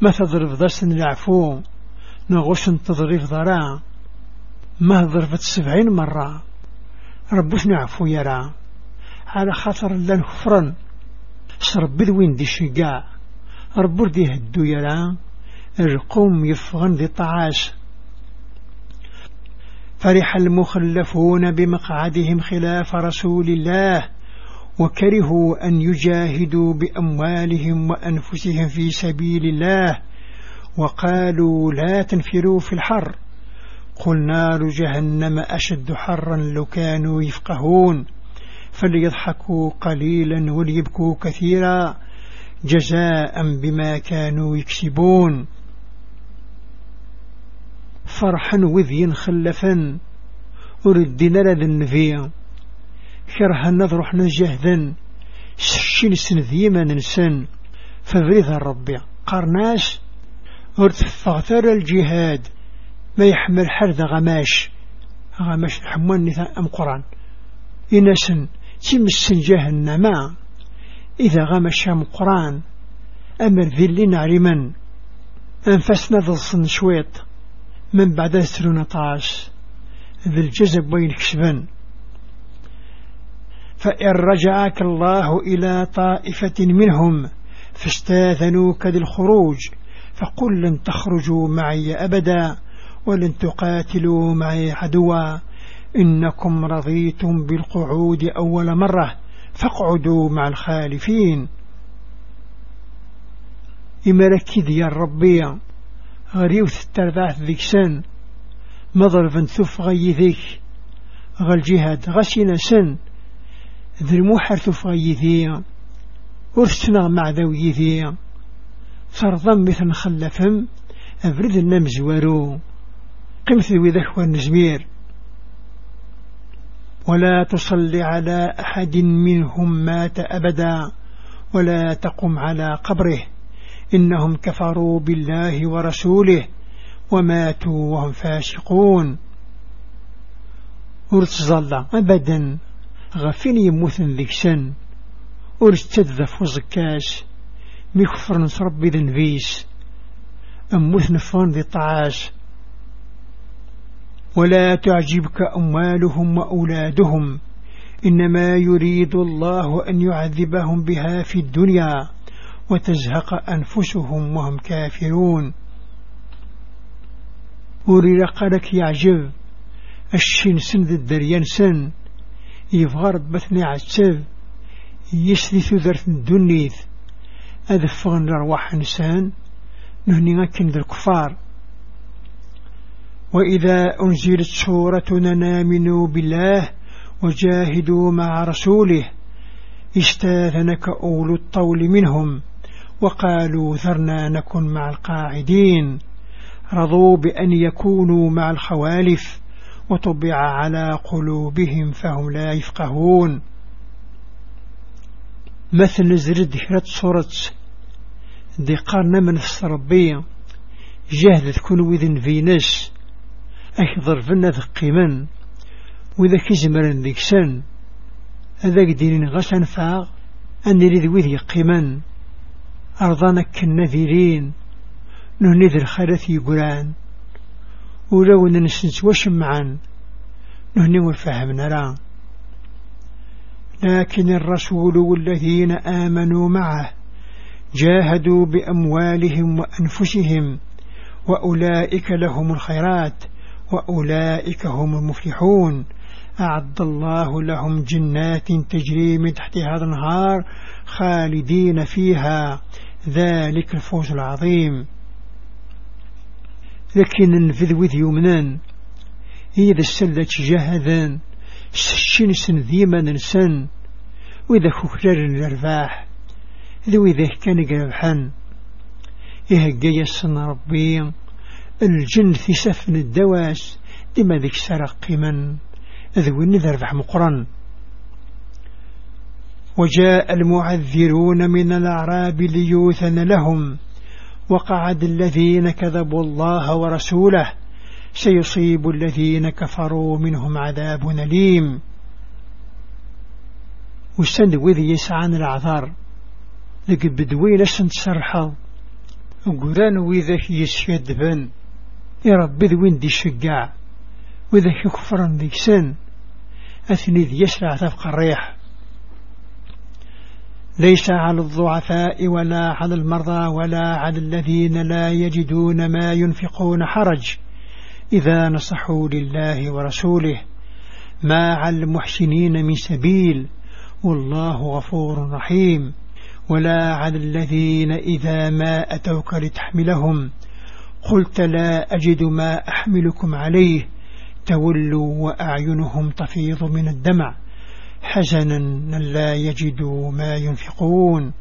ما تضرب ضرس العفو؟ نغش تضرب ضراع ما ضربت سبعين مرة؟ ربوش نعفو يرى. على خاطر لن خفرا سرب ذوين دي شقاع ربور دي هدو يرى القوم يفغن ذي طعاش. فرح المخلفون بمقعدهم خلاف رسول الله وكرهوا أن يجاهدوا بأموالهم وأنفسهم في سبيل الله. وقالوا لا تنفروا في الحر. قل نار جهنم أشد حرا لو كانوا يفقهون. فليضحكوا قليلا وليبكوا كثيرا جزاء بما كانوا يكسبون. فرحا وذي خلفا أردنا لذا النبي كرها نظرح نجهدا سشين سنذيما ننسان فبريد الربي قرناس ارتفغتر الجهاد ما يحمل حرد غماش. غماش حموان نثاء أم قرآن. إنسن تمسن جهنم إذا غمش أم قرآن أمر ذي نعلما أنفسنا ذلصن شويط من بعد سترون طاس ذي الجزب وين كسبا فإن رجعك الله إلى طائفة منهم فاستاذنوك للخروج فقل لن تخرجوا معي أبدا ولن تقاتلوا معي عدوا. إنكم رضيتم بالقعود أول مرة فاقعدوا مع الخالفين. إما ركيد يا ربي غريوث الترباث ذيك سن مضربا ثف غي ذيك غال جهاد غسنا سن ذي المحر ثف غي ذي ورثنا مع ذوي ذي فرضا مثل خلفهم أفرد النمزورو قمت وذك والنزمير ولا تصل على أحد منهم مات أبدا ولا تقم على قبره. إنهم كفروا بالله ورسوله وماتوا وهم فاسقون. ورتظل أبدا غفين يموت ذيك سن ورتذف وزكاس مكفر نصرب ذنبيس أموت نفون ذي طعاس ولا تعجبك أموالهم وأولادهم. إنما يريد الله أن يعذبهم بها في الدنيا وتزهق أنفسهم وهم كافرون. وري قالك يعجب الشين سند الدريان سن. يفغر بثني عتسب يسلث ذرث الدنيث. أذفغن الأرواح نسان. نهني أكن ذا الكفار. وإذا أنزلت سورة نامنوا بالله وجاهدوا مع رسوله استاذنك أولو الطول منهم وقالوا ذرنا نكن مع القاعدين. رضوا بأن يكونوا مع الخوالف وطبع على قلوبهم فهم لا يفقهون. مثل زرد هرت صورت دي قارنا من السربية جهد تكون وذن فينس أكثر فينا ثقيما وإذا كزمر ذيك سن هذا قدين غسن فاغ أني لذي وذي قيما أرضانا كالنذيرين نهنذ الخلث يقولان ولو ننسنس وشمعا نهني والفهم نرى لكن الرسول والذين آمنوا معه جاهدوا بأموالهم وأنفسهم وأولئك لهم الخيرات. وأولئك هم المفلحون. أعد الله لهم جنات تجري من تحتها الانهار خالدين فيها. ذلك الفوز العظيم. لكن نفذ وذ يمنان. إذا السلة جهدا سشين سن ذيما نسن وإذا كوكرر الأرباح ذو إذا كان قربحا. إهجا يسن ربي. الجن في سفن الدواس دما ذيك سرق قيما. ذو النذر مقرن وجاء المعذرون من الأعراب ليوثن لهم وقعد الذين كذبوا الله ورسوله سيصيب الذين كفروا منهم عذاب أليم. وستند وذي يسعان العذار لقد بدوين سنت سرحض وقران وذاك يسشد رب ذوين دي شقاع وذاك كفرا ذيك سن أثني ذي يسرع تبقى الريح. ليس على الضعفاء ولا على المرضى ولا على الذين لا يجدون ما ينفقون حرج. إذا نصحوا لله ورسوله ما على المحسنين من سبيل والله غفور رحيم. ولا على الذين إذا ما أتوك لتحملهم قلت لا أجد ما أحملكم عليه. تولوا وأعينهم تفيض من الدمع. حزنا لا يجدوا ما ينفقون.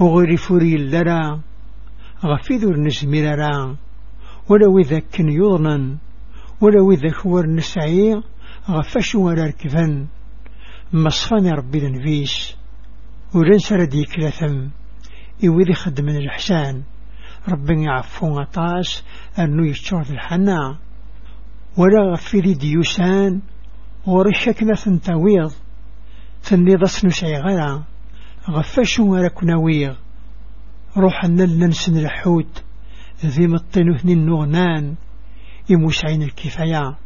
أغرفري لرا غفذر نزمررا ولو إذا كن يضنا ولو إذا كور نسعي غفش ولا ركفا مصفاني ربي ذنفيس ولنسى رديك لثم إوذي خدم الحسان ربي يعفو غطاس أنه يشتر الحنا. ولا غفذي ديوسان ورشكنا ثنتاويض ثني ضسن سيغلا غفش ولا كناويغ روح ننسن الحوت. ذي مطين اثنين النغنان. يموسعين الكفاية.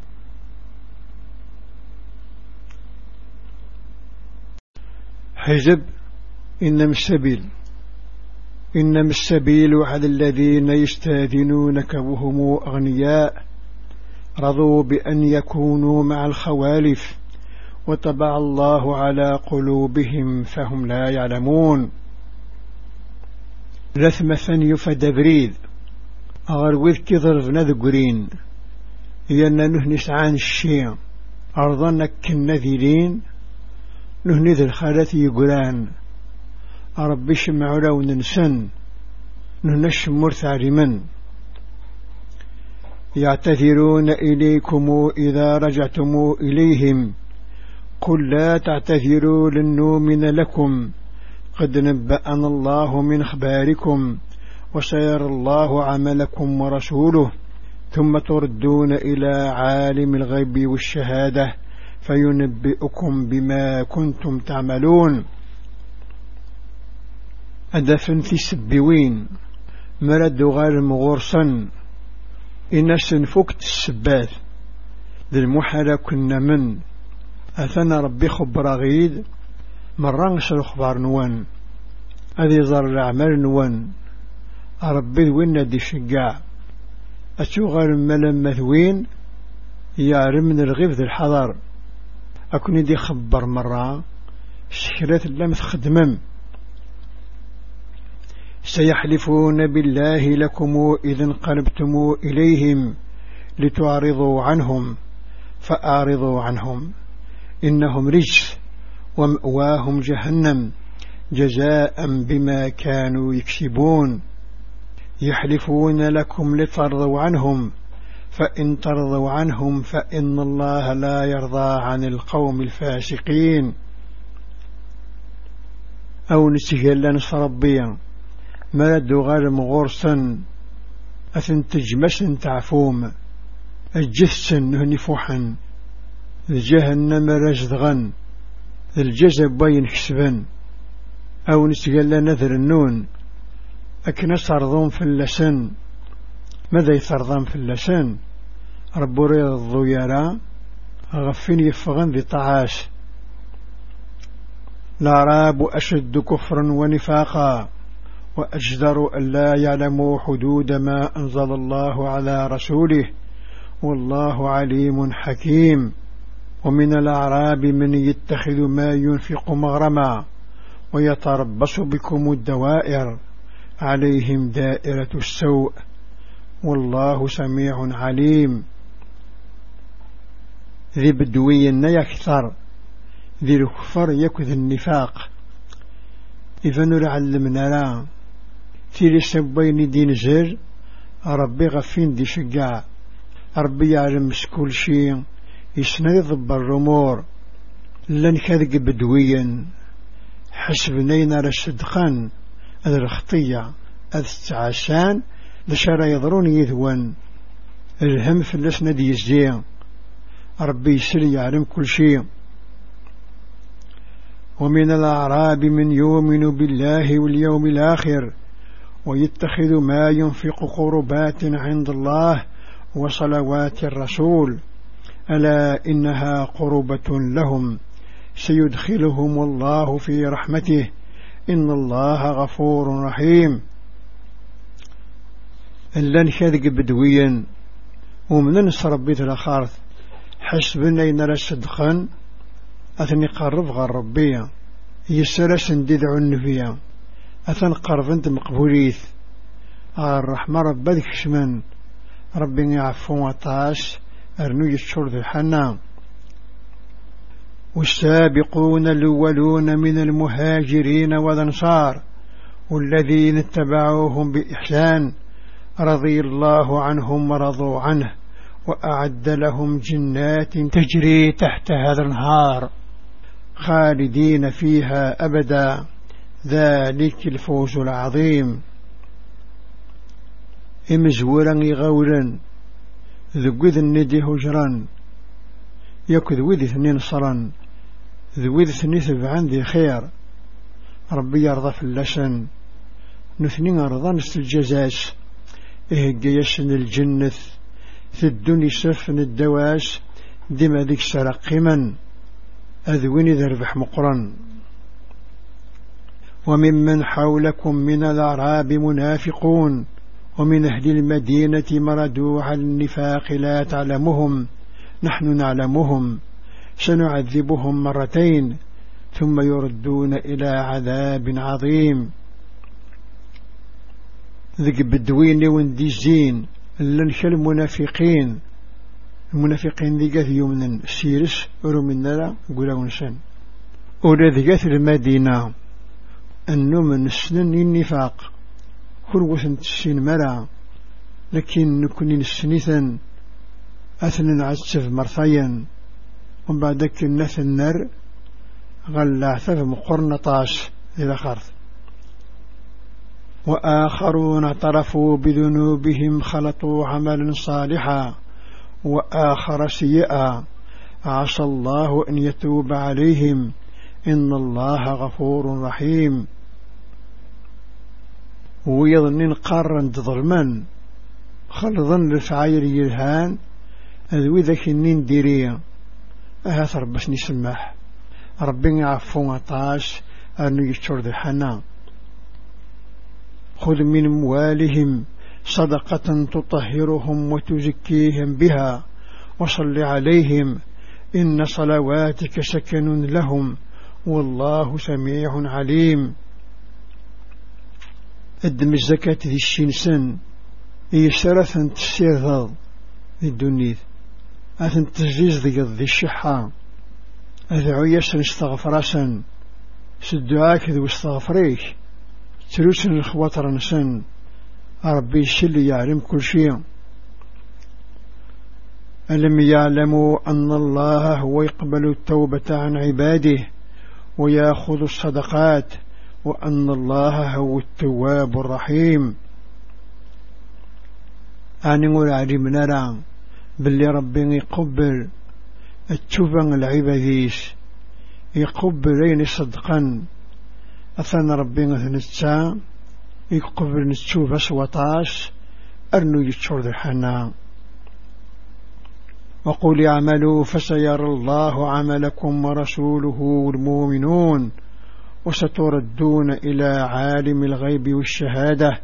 حزب إنما السبيل. إنما السبيل على الذين يستاذنونك وهم أغنياء. رضوا بأن يكونوا مع الخوالف وطبع الله على قلوبهم فهم لا يعلمون. لثمة يفد بريد أغروذ كضربنا ذقرين يانا نهنس عن الشيء أرضنا كالنذيرين نهني ذي الخالة يقران. ربي شمع لو ننسن مرثع لمن يعتذرون إليكم إذا رجعتم إليهم. قل لا تعتذروا لن نؤمن لكم. قد نبأنا الله من أخباركم وسيرى الله عملكم ورسوله. ثم تردون إلى عالم الغيب والشهادة فينبئكم بما كنتم تعملون. أدفن في سبوين مرد غير مغورسا إن سنفكت السبات ذي المحالة كنا من. أثنى ربي خبر غيد مرانش الأخبار نوان. أذي ظر الأعمال نوان. ربي وين دي شقاع أتوغر ملم مثوين يارم من الغيب ذي الحضر أكون دي خبر مرة سكرات لم تخدمم. سيحلفون بالله لكم إذا انقلبتم إليهم لتعرضوا عنهم فأعرضوا عنهم. إنهم رجس ومأواهم جهنم جزاء بما كانوا يكسبون. يحلفون لكم لترضوا عنهم فإن ترضوا عنهم فإن الله لا يرضى عن القوم الفاسقين. أو نسجل نصر ربيا مرد غير مغورسا أثن تجمس تعفوم الجثن هنفوحا الجهنم رزدغا الجزب بين حسبا أو نسجل نذر النون أكن صرضون في اللسان ماذا يثرضان في اللسان رب ريض الضيارة غفين يفغن ذي طعاش. الأعراب أشد كفرا ونفاقا. وأجدر أن لا يعلموا حدود ما أنزل الله على رسوله. والله عليم حكيم. ومن الأعراب من يتخذ ما ينفق مغرما ويتربص بكم الدوائر عليهم دائرة السوء. والله سميع عليم. ذي بدوي يكثر. ذي الكفر يكذ النفاق. إذا نرعلمنا لا تيري سبين دين زر ربي غفين دي شقاع ربي يعلم كل شيء يسنى يضب الرمور لن كذق بدويا حسبنينا رشدقان هذا الخطية هذا التعاسان لشارع يضرون يذوان الهم في اللسنة دي يزدي ربي يسري يعلم كل شيء ومن الأعراب من يؤمن بالله واليوم الآخر ويتخذ ما ينفق قربات عند الله وصلوات الرسول. ألا إنها قربة لهم. سيدخلهم الله في رحمته. إن الله غفور رحيم. إلا نشاذق بدويا. ومن نصر بيت الأخارث. حسبنا إن رسدخن أثني قرب غير ربيا يسرس نديد عنفيا. أثن قرب انت مقبوليث الرحمة رب ذيك شمن. ربي يعفو وطاش. أرنو يشور ذي الحنام. والسابقون الأولون من المهاجرين والأنصار والذين اتبعوهم بإحسان رضي الله عنهم ورضوا عنه وأعد لهم جنات تجري تحت هذا النهار خالدين فيها أبدا. ذلك الفوز العظيم. إمزورا غورا ذقذ الندي هجرا يكذ وذي ثنين صرا ذوذ ثنين ثبعا ذي خير. ربي يرضى في اللسن نثنين أرضا نست الجزاس إهجي يسن الجنث في الدنيا سفن الدواس ديما ذيك سرقما أذوين ذا ربح مقرا وممن حولكم من الأعراب منافقون ومن أهل المدينة مردوا على النفاق لا تعلمهم نحن نعلمهم سنعذبهم مرتين ثم يردون إلى عذاب عظيم. ذك بدوين ونديزين لنش المنافقين. المنافقين ذي قاث يومنا سيرس نرى قولا ونسان ولا ذي قاث المدينة. أنه من السنن النفاق كروة تسين مرا. لكن نكون نسنيثا أثنى عسف مرثيا. ومن بعدك النث النر غلا ثف مقرنطاش إلى خرث. وآخرون اعترفوا بذنوبهم خلطوا عملا صالحا. وآخر سيئا. عسى الله أن يتوب عليهم. إن الله غفور رحيم. ويظنين قارن ظلما. خلظن لفعاير يلهان. أذوي ذاك النين ديريا أهات ربس نسمح. ربي يعفو عطاش. أنه يشتر ذي حنا خذ من أموالهم صدقة تطهرهم وتزكيهم بها. وصل عليهم. إن صلواتك سكن لهم. والله سميع عليم. أدم الزكاة ذي الشنسن يسرث أن تسيرض ذي الدنيث أثن تجيز ذي ذي الشحة أذعو يسن استغفرسن سدعاك ذو استغفريك تروسن الخواطر نسن ربي الشل يعلم كل شيء. ألم يعلموا أن الله هو يقبل التوبة عن عباده ويأخذ الصدقات. وأن الله هو التواب الرحيم. أنا نقول علمنا رام باللي ربي يقبل التوبة العباديس يقبل صدقا. أثنى ربي نتسا يقبل نتوبة سوطاس أرنو يتشور الحنا وقل اعملوا فسيرى الله عملكم ورسوله والمؤمنون. وستردون إلى عالم الغيب والشهادة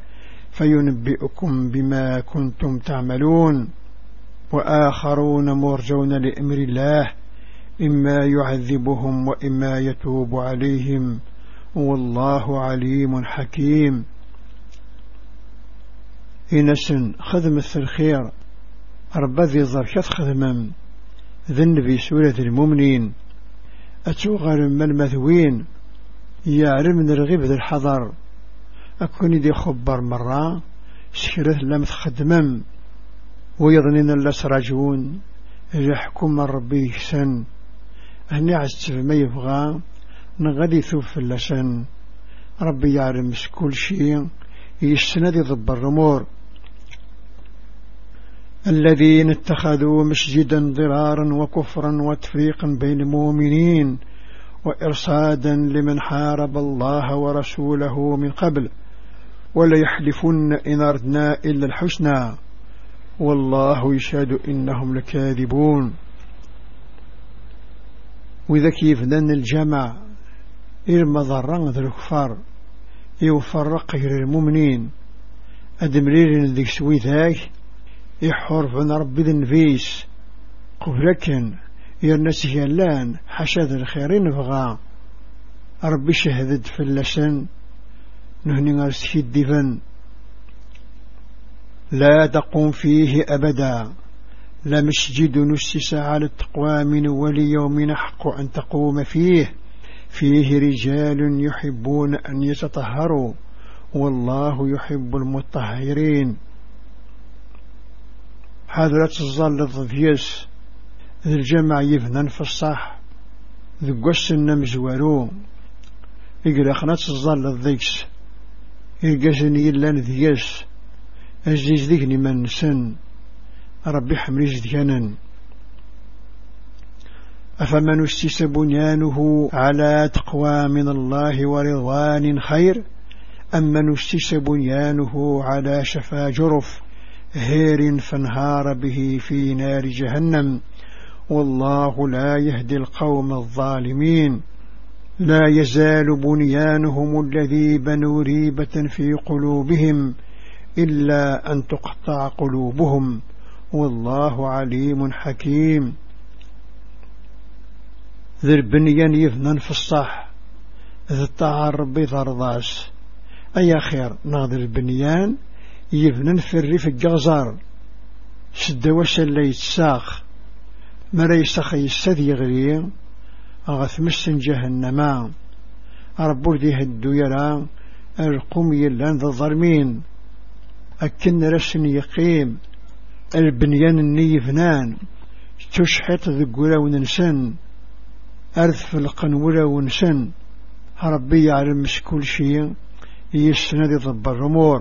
فينبئكم بما كنتم تعملون. وآخرون مرجون لأمر الله إما يعذبهم وإما يتوب عليهم. والله عليم حكيم. إنسن خدمة الخير. ربا ذي ظركت خدمم ذنبي سورة المؤمنين. أتوغر من المثوين يعلم نرغب ذي الحضر. أكون دي خبر مرة سكرت لم تخدمم. ويظنين اللسرجون يحكم ربي سن هني عزت ما يبغى. نغدي ثوف اللسن ربي يعلم كل شيء. يستند يضبر الأمور. الذين اتخذوا مسجدا ضرارا وكفرا وتفريقا بين المؤمنين. وإرصادا لمن حارب الله ورسوله من قبل ولا يحلفن إن أردنا إلا الحسنى. والله يشهد إنهم لكاذبون. وإذا كيف لن الجمع إرم ضرن ذا الكفار يفرق غير المؤمنين. أدمرير ذيك سوي ذاك يحرف ربي ذا النفيس قبلكن يرنس يلان حشد الخيرين فغا ربي شهدت في اللسن نهني غرسكي الدفن لا تقوم فيه أبدا. لمسجد نسس على التقوى من ولي يوم حق أن تقوم فيه. فيه رجال يحبون أن يتطهروا. والله يحب المطهرين. حضرة الظل الضفيس. الجمع يفنن في الصح ذقوش النمزوارو يقرأ خنات الظل الضيكس. يقاسني إلا نذيس أزيز ذيكني من سن. ربي حمريز ديانا أفمن استس بنيانه على تقوى من الله ورضوان خير؟ أم من استس بنيانه على شفا جرف؟ هير فانهار به في نار جهنم. والله لا يهدي القوم الظالمين. لا يزال بنيانهم الذي بنوا ريبة في قلوبهم إلا أن تقطع قلوبهم. والله عليم حكيم. ذي البنيان يفنن في الصح. ذي الطاعة ربي أي خير ناظر البنيان يفنن في الريف الجغزار سد وسل يتساخ مرا يسخ يستذ يغري أغث مسن جهنما ربو ذي هدو يرى القوم يلان ذا الظرمين. أكن رسن يقيم البنيان النيفنان تشحط ذقولا وننسن أرث القنولة ونسن. ربي يعلم كل شيء يسند ضب الأمور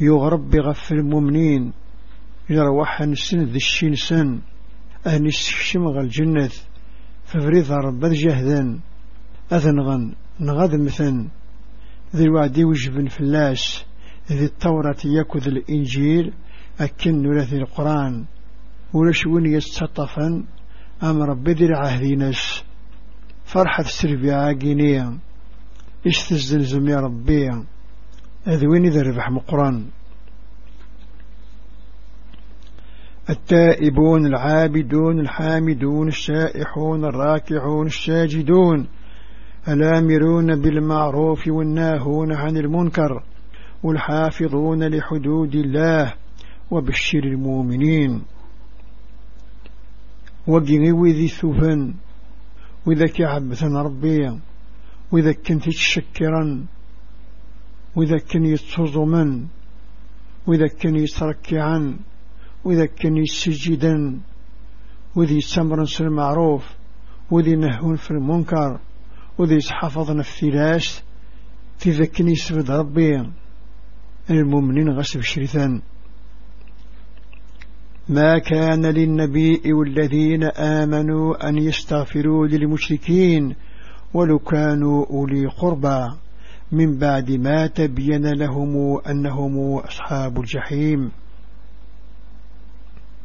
يغرب بغفر المؤمنين. يروح نسن ذي الشين سن أهل الشمغ الجنة ففريض رب جهدا أذنغن نغذ مثن. ذي الوعد وجب فلاس ذي التوراة يكذ الإنجيل أكن نرث القرآن. ولشون يستطفا أم ربي ذي العهدينس فرحة السربيا عاقينية إيش تزلزم يا ربي. أذوين إذا ربح؟ مقران التائبون العابدون الحامدون السائحون الراكعون الساجدون. الآمرون بالمعروف والناهون عن المنكر. والحافظون لحدود الله وبشر المؤمنين. وقني وذي ثفن وإذا كعبثا ربي وإذا كنت تشكرا. وإذا كان يتصوزما وإذا كان يتركعا وإذا كان يسجدا وذي يتمرن في المعروف وذي نهون في المنكر وذي يتحفظنا في الثلاث في ذكني سفد ربي المؤمنين غسب شريثان ما كان للنبي والذين آمنوا أن يستغفروا للمشركين ولو كانوا أولي قربى. من بعد ما تبين لهم أنهم أصحاب الجحيم.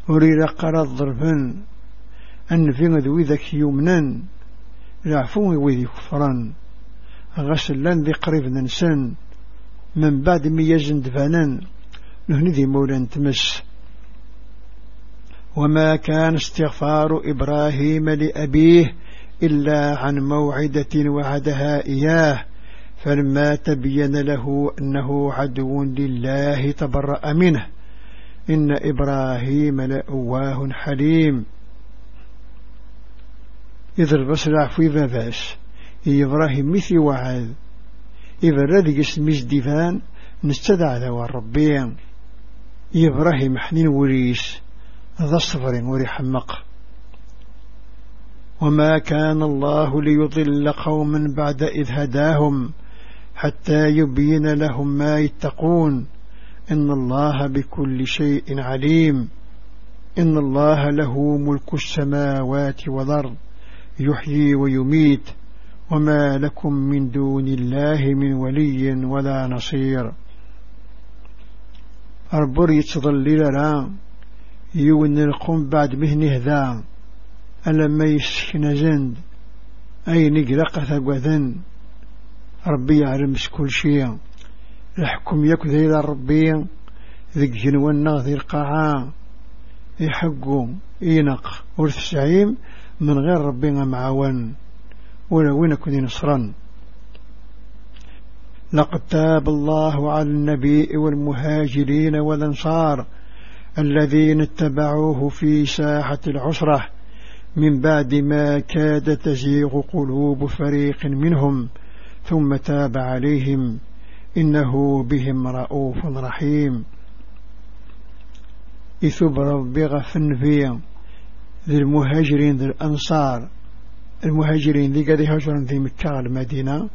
أريد قرى ظرفا أن في ذوي ذك يمنا العفو وذي كفرا. غسلا ذي قريب ننسان من بعد ميزن دفانا نهني ذي مولا تمس وما كان استغفار إبراهيم لأبيه إلا عن موعدة وعدها إياه. فلما تبين له أنه عدو لله تبرأ منه. إن إبراهيم لأواه حليم. إذا البصر في باباس. إبراهيم مثل وعاد. إذا الذي اسم ديفان نستدعى ذو الربين إبراهيم حنين وريس ذا الصفر وري حمق وما كان الله ليضل قوما بعد إذ هداهم. حتى يبين لهم ما يتقون. إن الله بكل شيء عليم. إن الله له ملك السماوات والأرض. يحيي ويميت. وما لكم من دون الله من ولي ولا نصير. ربور يتظلل لا يون القوم بعد مهنه ذا ألما يسكن زند. أي نقلق ثقوذن ربي يعلم كل شيء. الحكم يكو ذي ربي. ذيك جنوان ذي القاعة. يحقو ينق ورث سعيم من غير ربنا معاون. ولا وين كن نصرا لقد تاب الله على النبي والمهاجرين والأنصار الذين اتبعوه في ساحة العسرة. من بعد ما كاد تزيغ قلوب فريق منهم. ثم تاب عليهم إنه بهم رؤوف رحيم. إثب ربي غفن في ذي المهاجرين ذي الأنصار. المهاجرين ذي قد هجرا ذي مكة المدينة.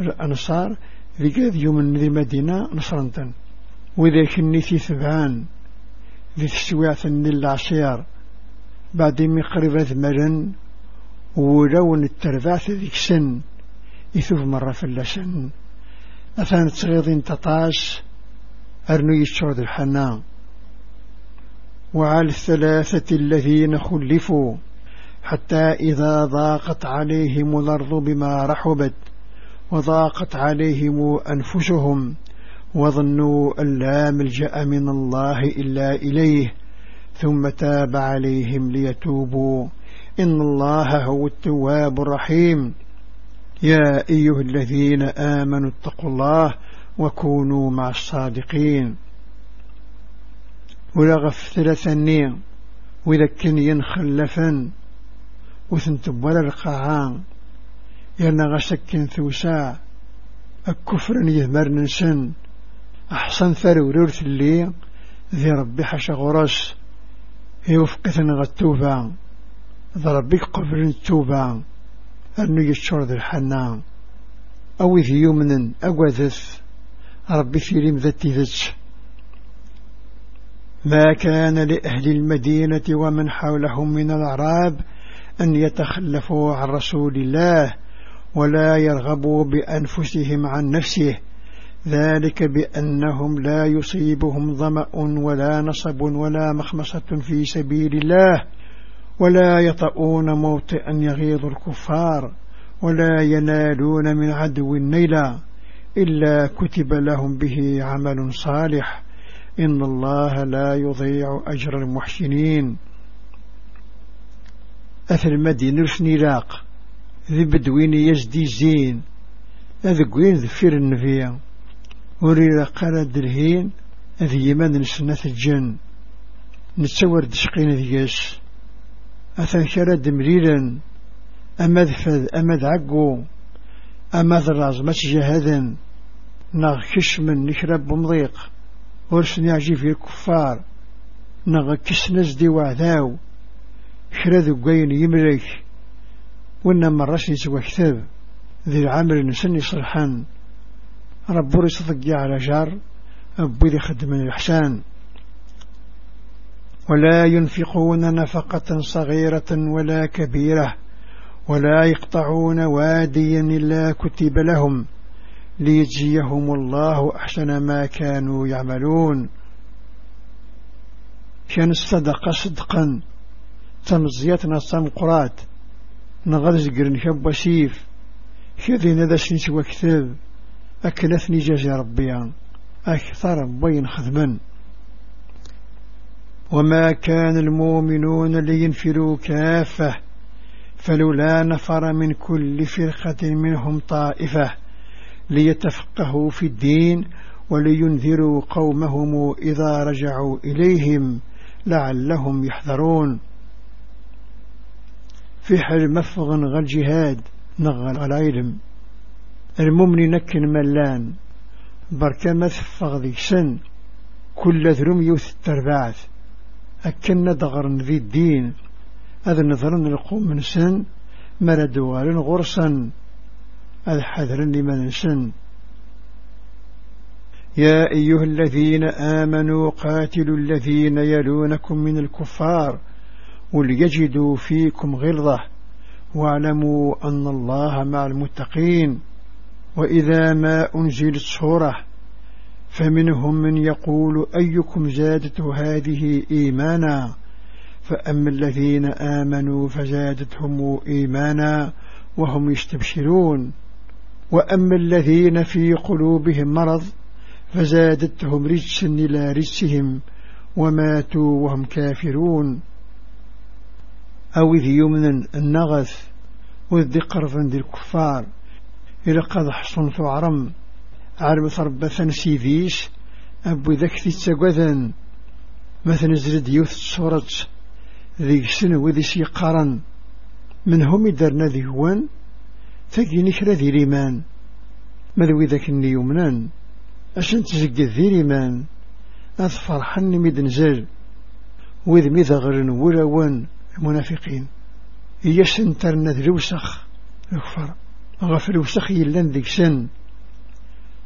الأنصار ذي قد يوم ذي مدينة نصرا وإذا كني في ثبعان ذي تسويعة للعصير بعد مقربة مرن ولو الترباث ذيك سن. يثوب مرة في اللسن أثان تغيض تطاش أرنو يتشعد الحنان وعلى الثلاثة الذين خلفوا حتى إذا ضاقت عليهم الأرض بما رحبت وضاقت عليهم أنفسهم وظنوا أن لا ملجأ من الله إلا إليه ثم تاب عليهم ليتوبوا. إن الله هو التواب الرحيم. يا أيها الذين آمنوا اتقوا الله وكونوا مع الصادقين. ثانية وإذا كان ينخلفا وثنتب ولا القاعان يرنا غسكن ثوساع الكفر يهمر ننسن أحسن ثرورورت اللي ذي ربي حش غرس يوفقثن غتوبا ذي ربي قبر التوبا أنه يشعر ذي الحنان. أو ذي يمن أقوذث ربي في ريم ذاتي ذاتش ما كان لأهل المدينة ومن حولهم من الأعراب أن يتخلفوا عن رسول الله ولا يرغبوا بأنفسهم عن نفسه. ذلك بأنهم لا يصيبهم ظمأ ولا نصب ولا مخمصة في سبيل الله. ولا يطؤون موطئا يغيظ الكفار ولا ينالون من عدو نيلا إلا كتب لهم به عمل صالح. إن الله لا يضيع أجر المحسنين. أثر المدينة لاق ذي بدوين يزدي زين. أذقوين ذفير النفيا وريد قال درهين أذي يمان نسنة الجن. نتصور دشقين ذيش أثن شرد مريرا أما ذفذ أما ذعقو أما ذراز ما تجهذا نغكش من نشرب بمضيق ورسن يعجي في الكفار نغكس نزدي وعذاو شرد قين يملك وإنما الرسل سوى كتاب ذي العمل نسني صرحان رب يصدق على جار أبو ذي خدم الإحسان. ولا ينفقون نفقة صغيرة ولا كبيرة ولا يقطعون واديا إلا كتب لهم ليجزيهم الله أحسن ما كانوا يعملون. كان الصدقة صدقا تمزيتنا الصمقرات نغرز قرن شب سيف شذين ذا سنس وكتاب أكلثني جزي ربيا أكثر بين خذما وما كان المؤمنون لينفروا كافة فلولا نفر من كل فرقة منهم طائفة ليتفقهوا في الدين ولينذروا قومهم إذا رجعوا إليهم لعلهم يحذرون. في حال مفغن غل جهاد نغل العلم المؤمن نكن ملان. بركة مثفغ ذي سن كل ذرم يوث التربعث أكن دغر ذي الدين. هذا نظرن القوم من سن مردوال غرسا الحذر لمن سن يا أيها الذين آمنوا قاتلوا الذين يلونكم من الكفار وليجدوا فيكم غلظة. واعلموا أن الله مع المتقين. وإذا ما أنزلت سورة فمنهم من يقول أيكم زادته هذه إيمانا؟ فأما الذين آمنوا فزادتهم إيمانا وهم يستبشرون. وأما الذين في قلوبهم مرض فزادتهم رجسا إلى رجسهم وماتوا وهم كافرون. أو إذ يمنا النغث وذ قرفا ذي الكفار. إلى قد حصن عرم. عرب ربثا سيفيش أبو ذاك تتسقذا مثل زرد يوث صورة ذي سن وذي سيقارن منهم يدرنا ذي هوان؟ ثقي نكرا ذي ريمان. ماذا ذاك الني يمنان أشن تزقى ذي ريمان؟ أظفر حن مدنزل وذ مذغر وراوان المنافقين. هي سنترنا ذي الوسخ. الكفر غفل وسخ يلان ذيك سن.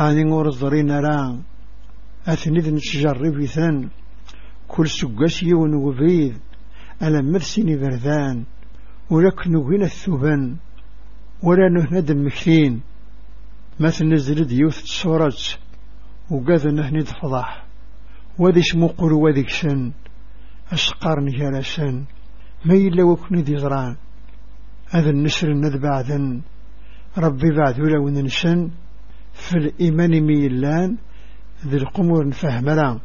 هذه نور الضرين ران أثنذ نتجرب ثن كل سقاس يون ألا مرسني برذان ولك نغين الثوبان. ولا نهند المكثين مثل نزل ديوث تصورت وقاذ نهني فضح وذي شمقر وذي كسن. أسقار نجالسن ما إلا وكني ذي زران هذا النسر النذ بعدن ربي بعد ولو ننسن في الإيمان ميلان ذي القمر نفهم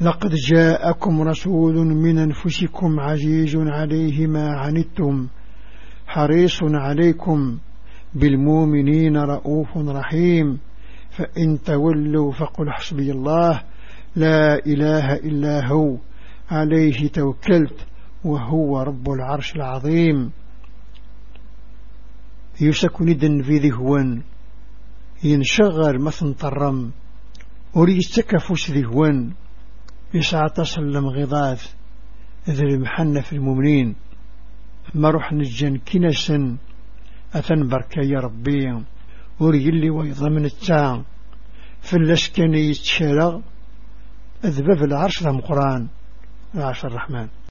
لقد جاءكم رسول من أنفسكم عزيز عليه ما عنتم حريص عليكم بالمؤمنين رؤوف رحيم فإن تولوا فقل حسبي الله لا إله إلا هو عليه توكلت وهو رب العرش العظيم. يسكن دن في ذهوان ينشغل مثل طرم وريستكفوس ذهوان يسعى تسلم غضاث ذي المحنة في المؤمنين. ما روح نجن كنسا أثن بركة يا ربي. وريلي ويضمن التاع. فالأسكن يتشارغ أذباب العرش ذا مقرآن. العرش الرحمن.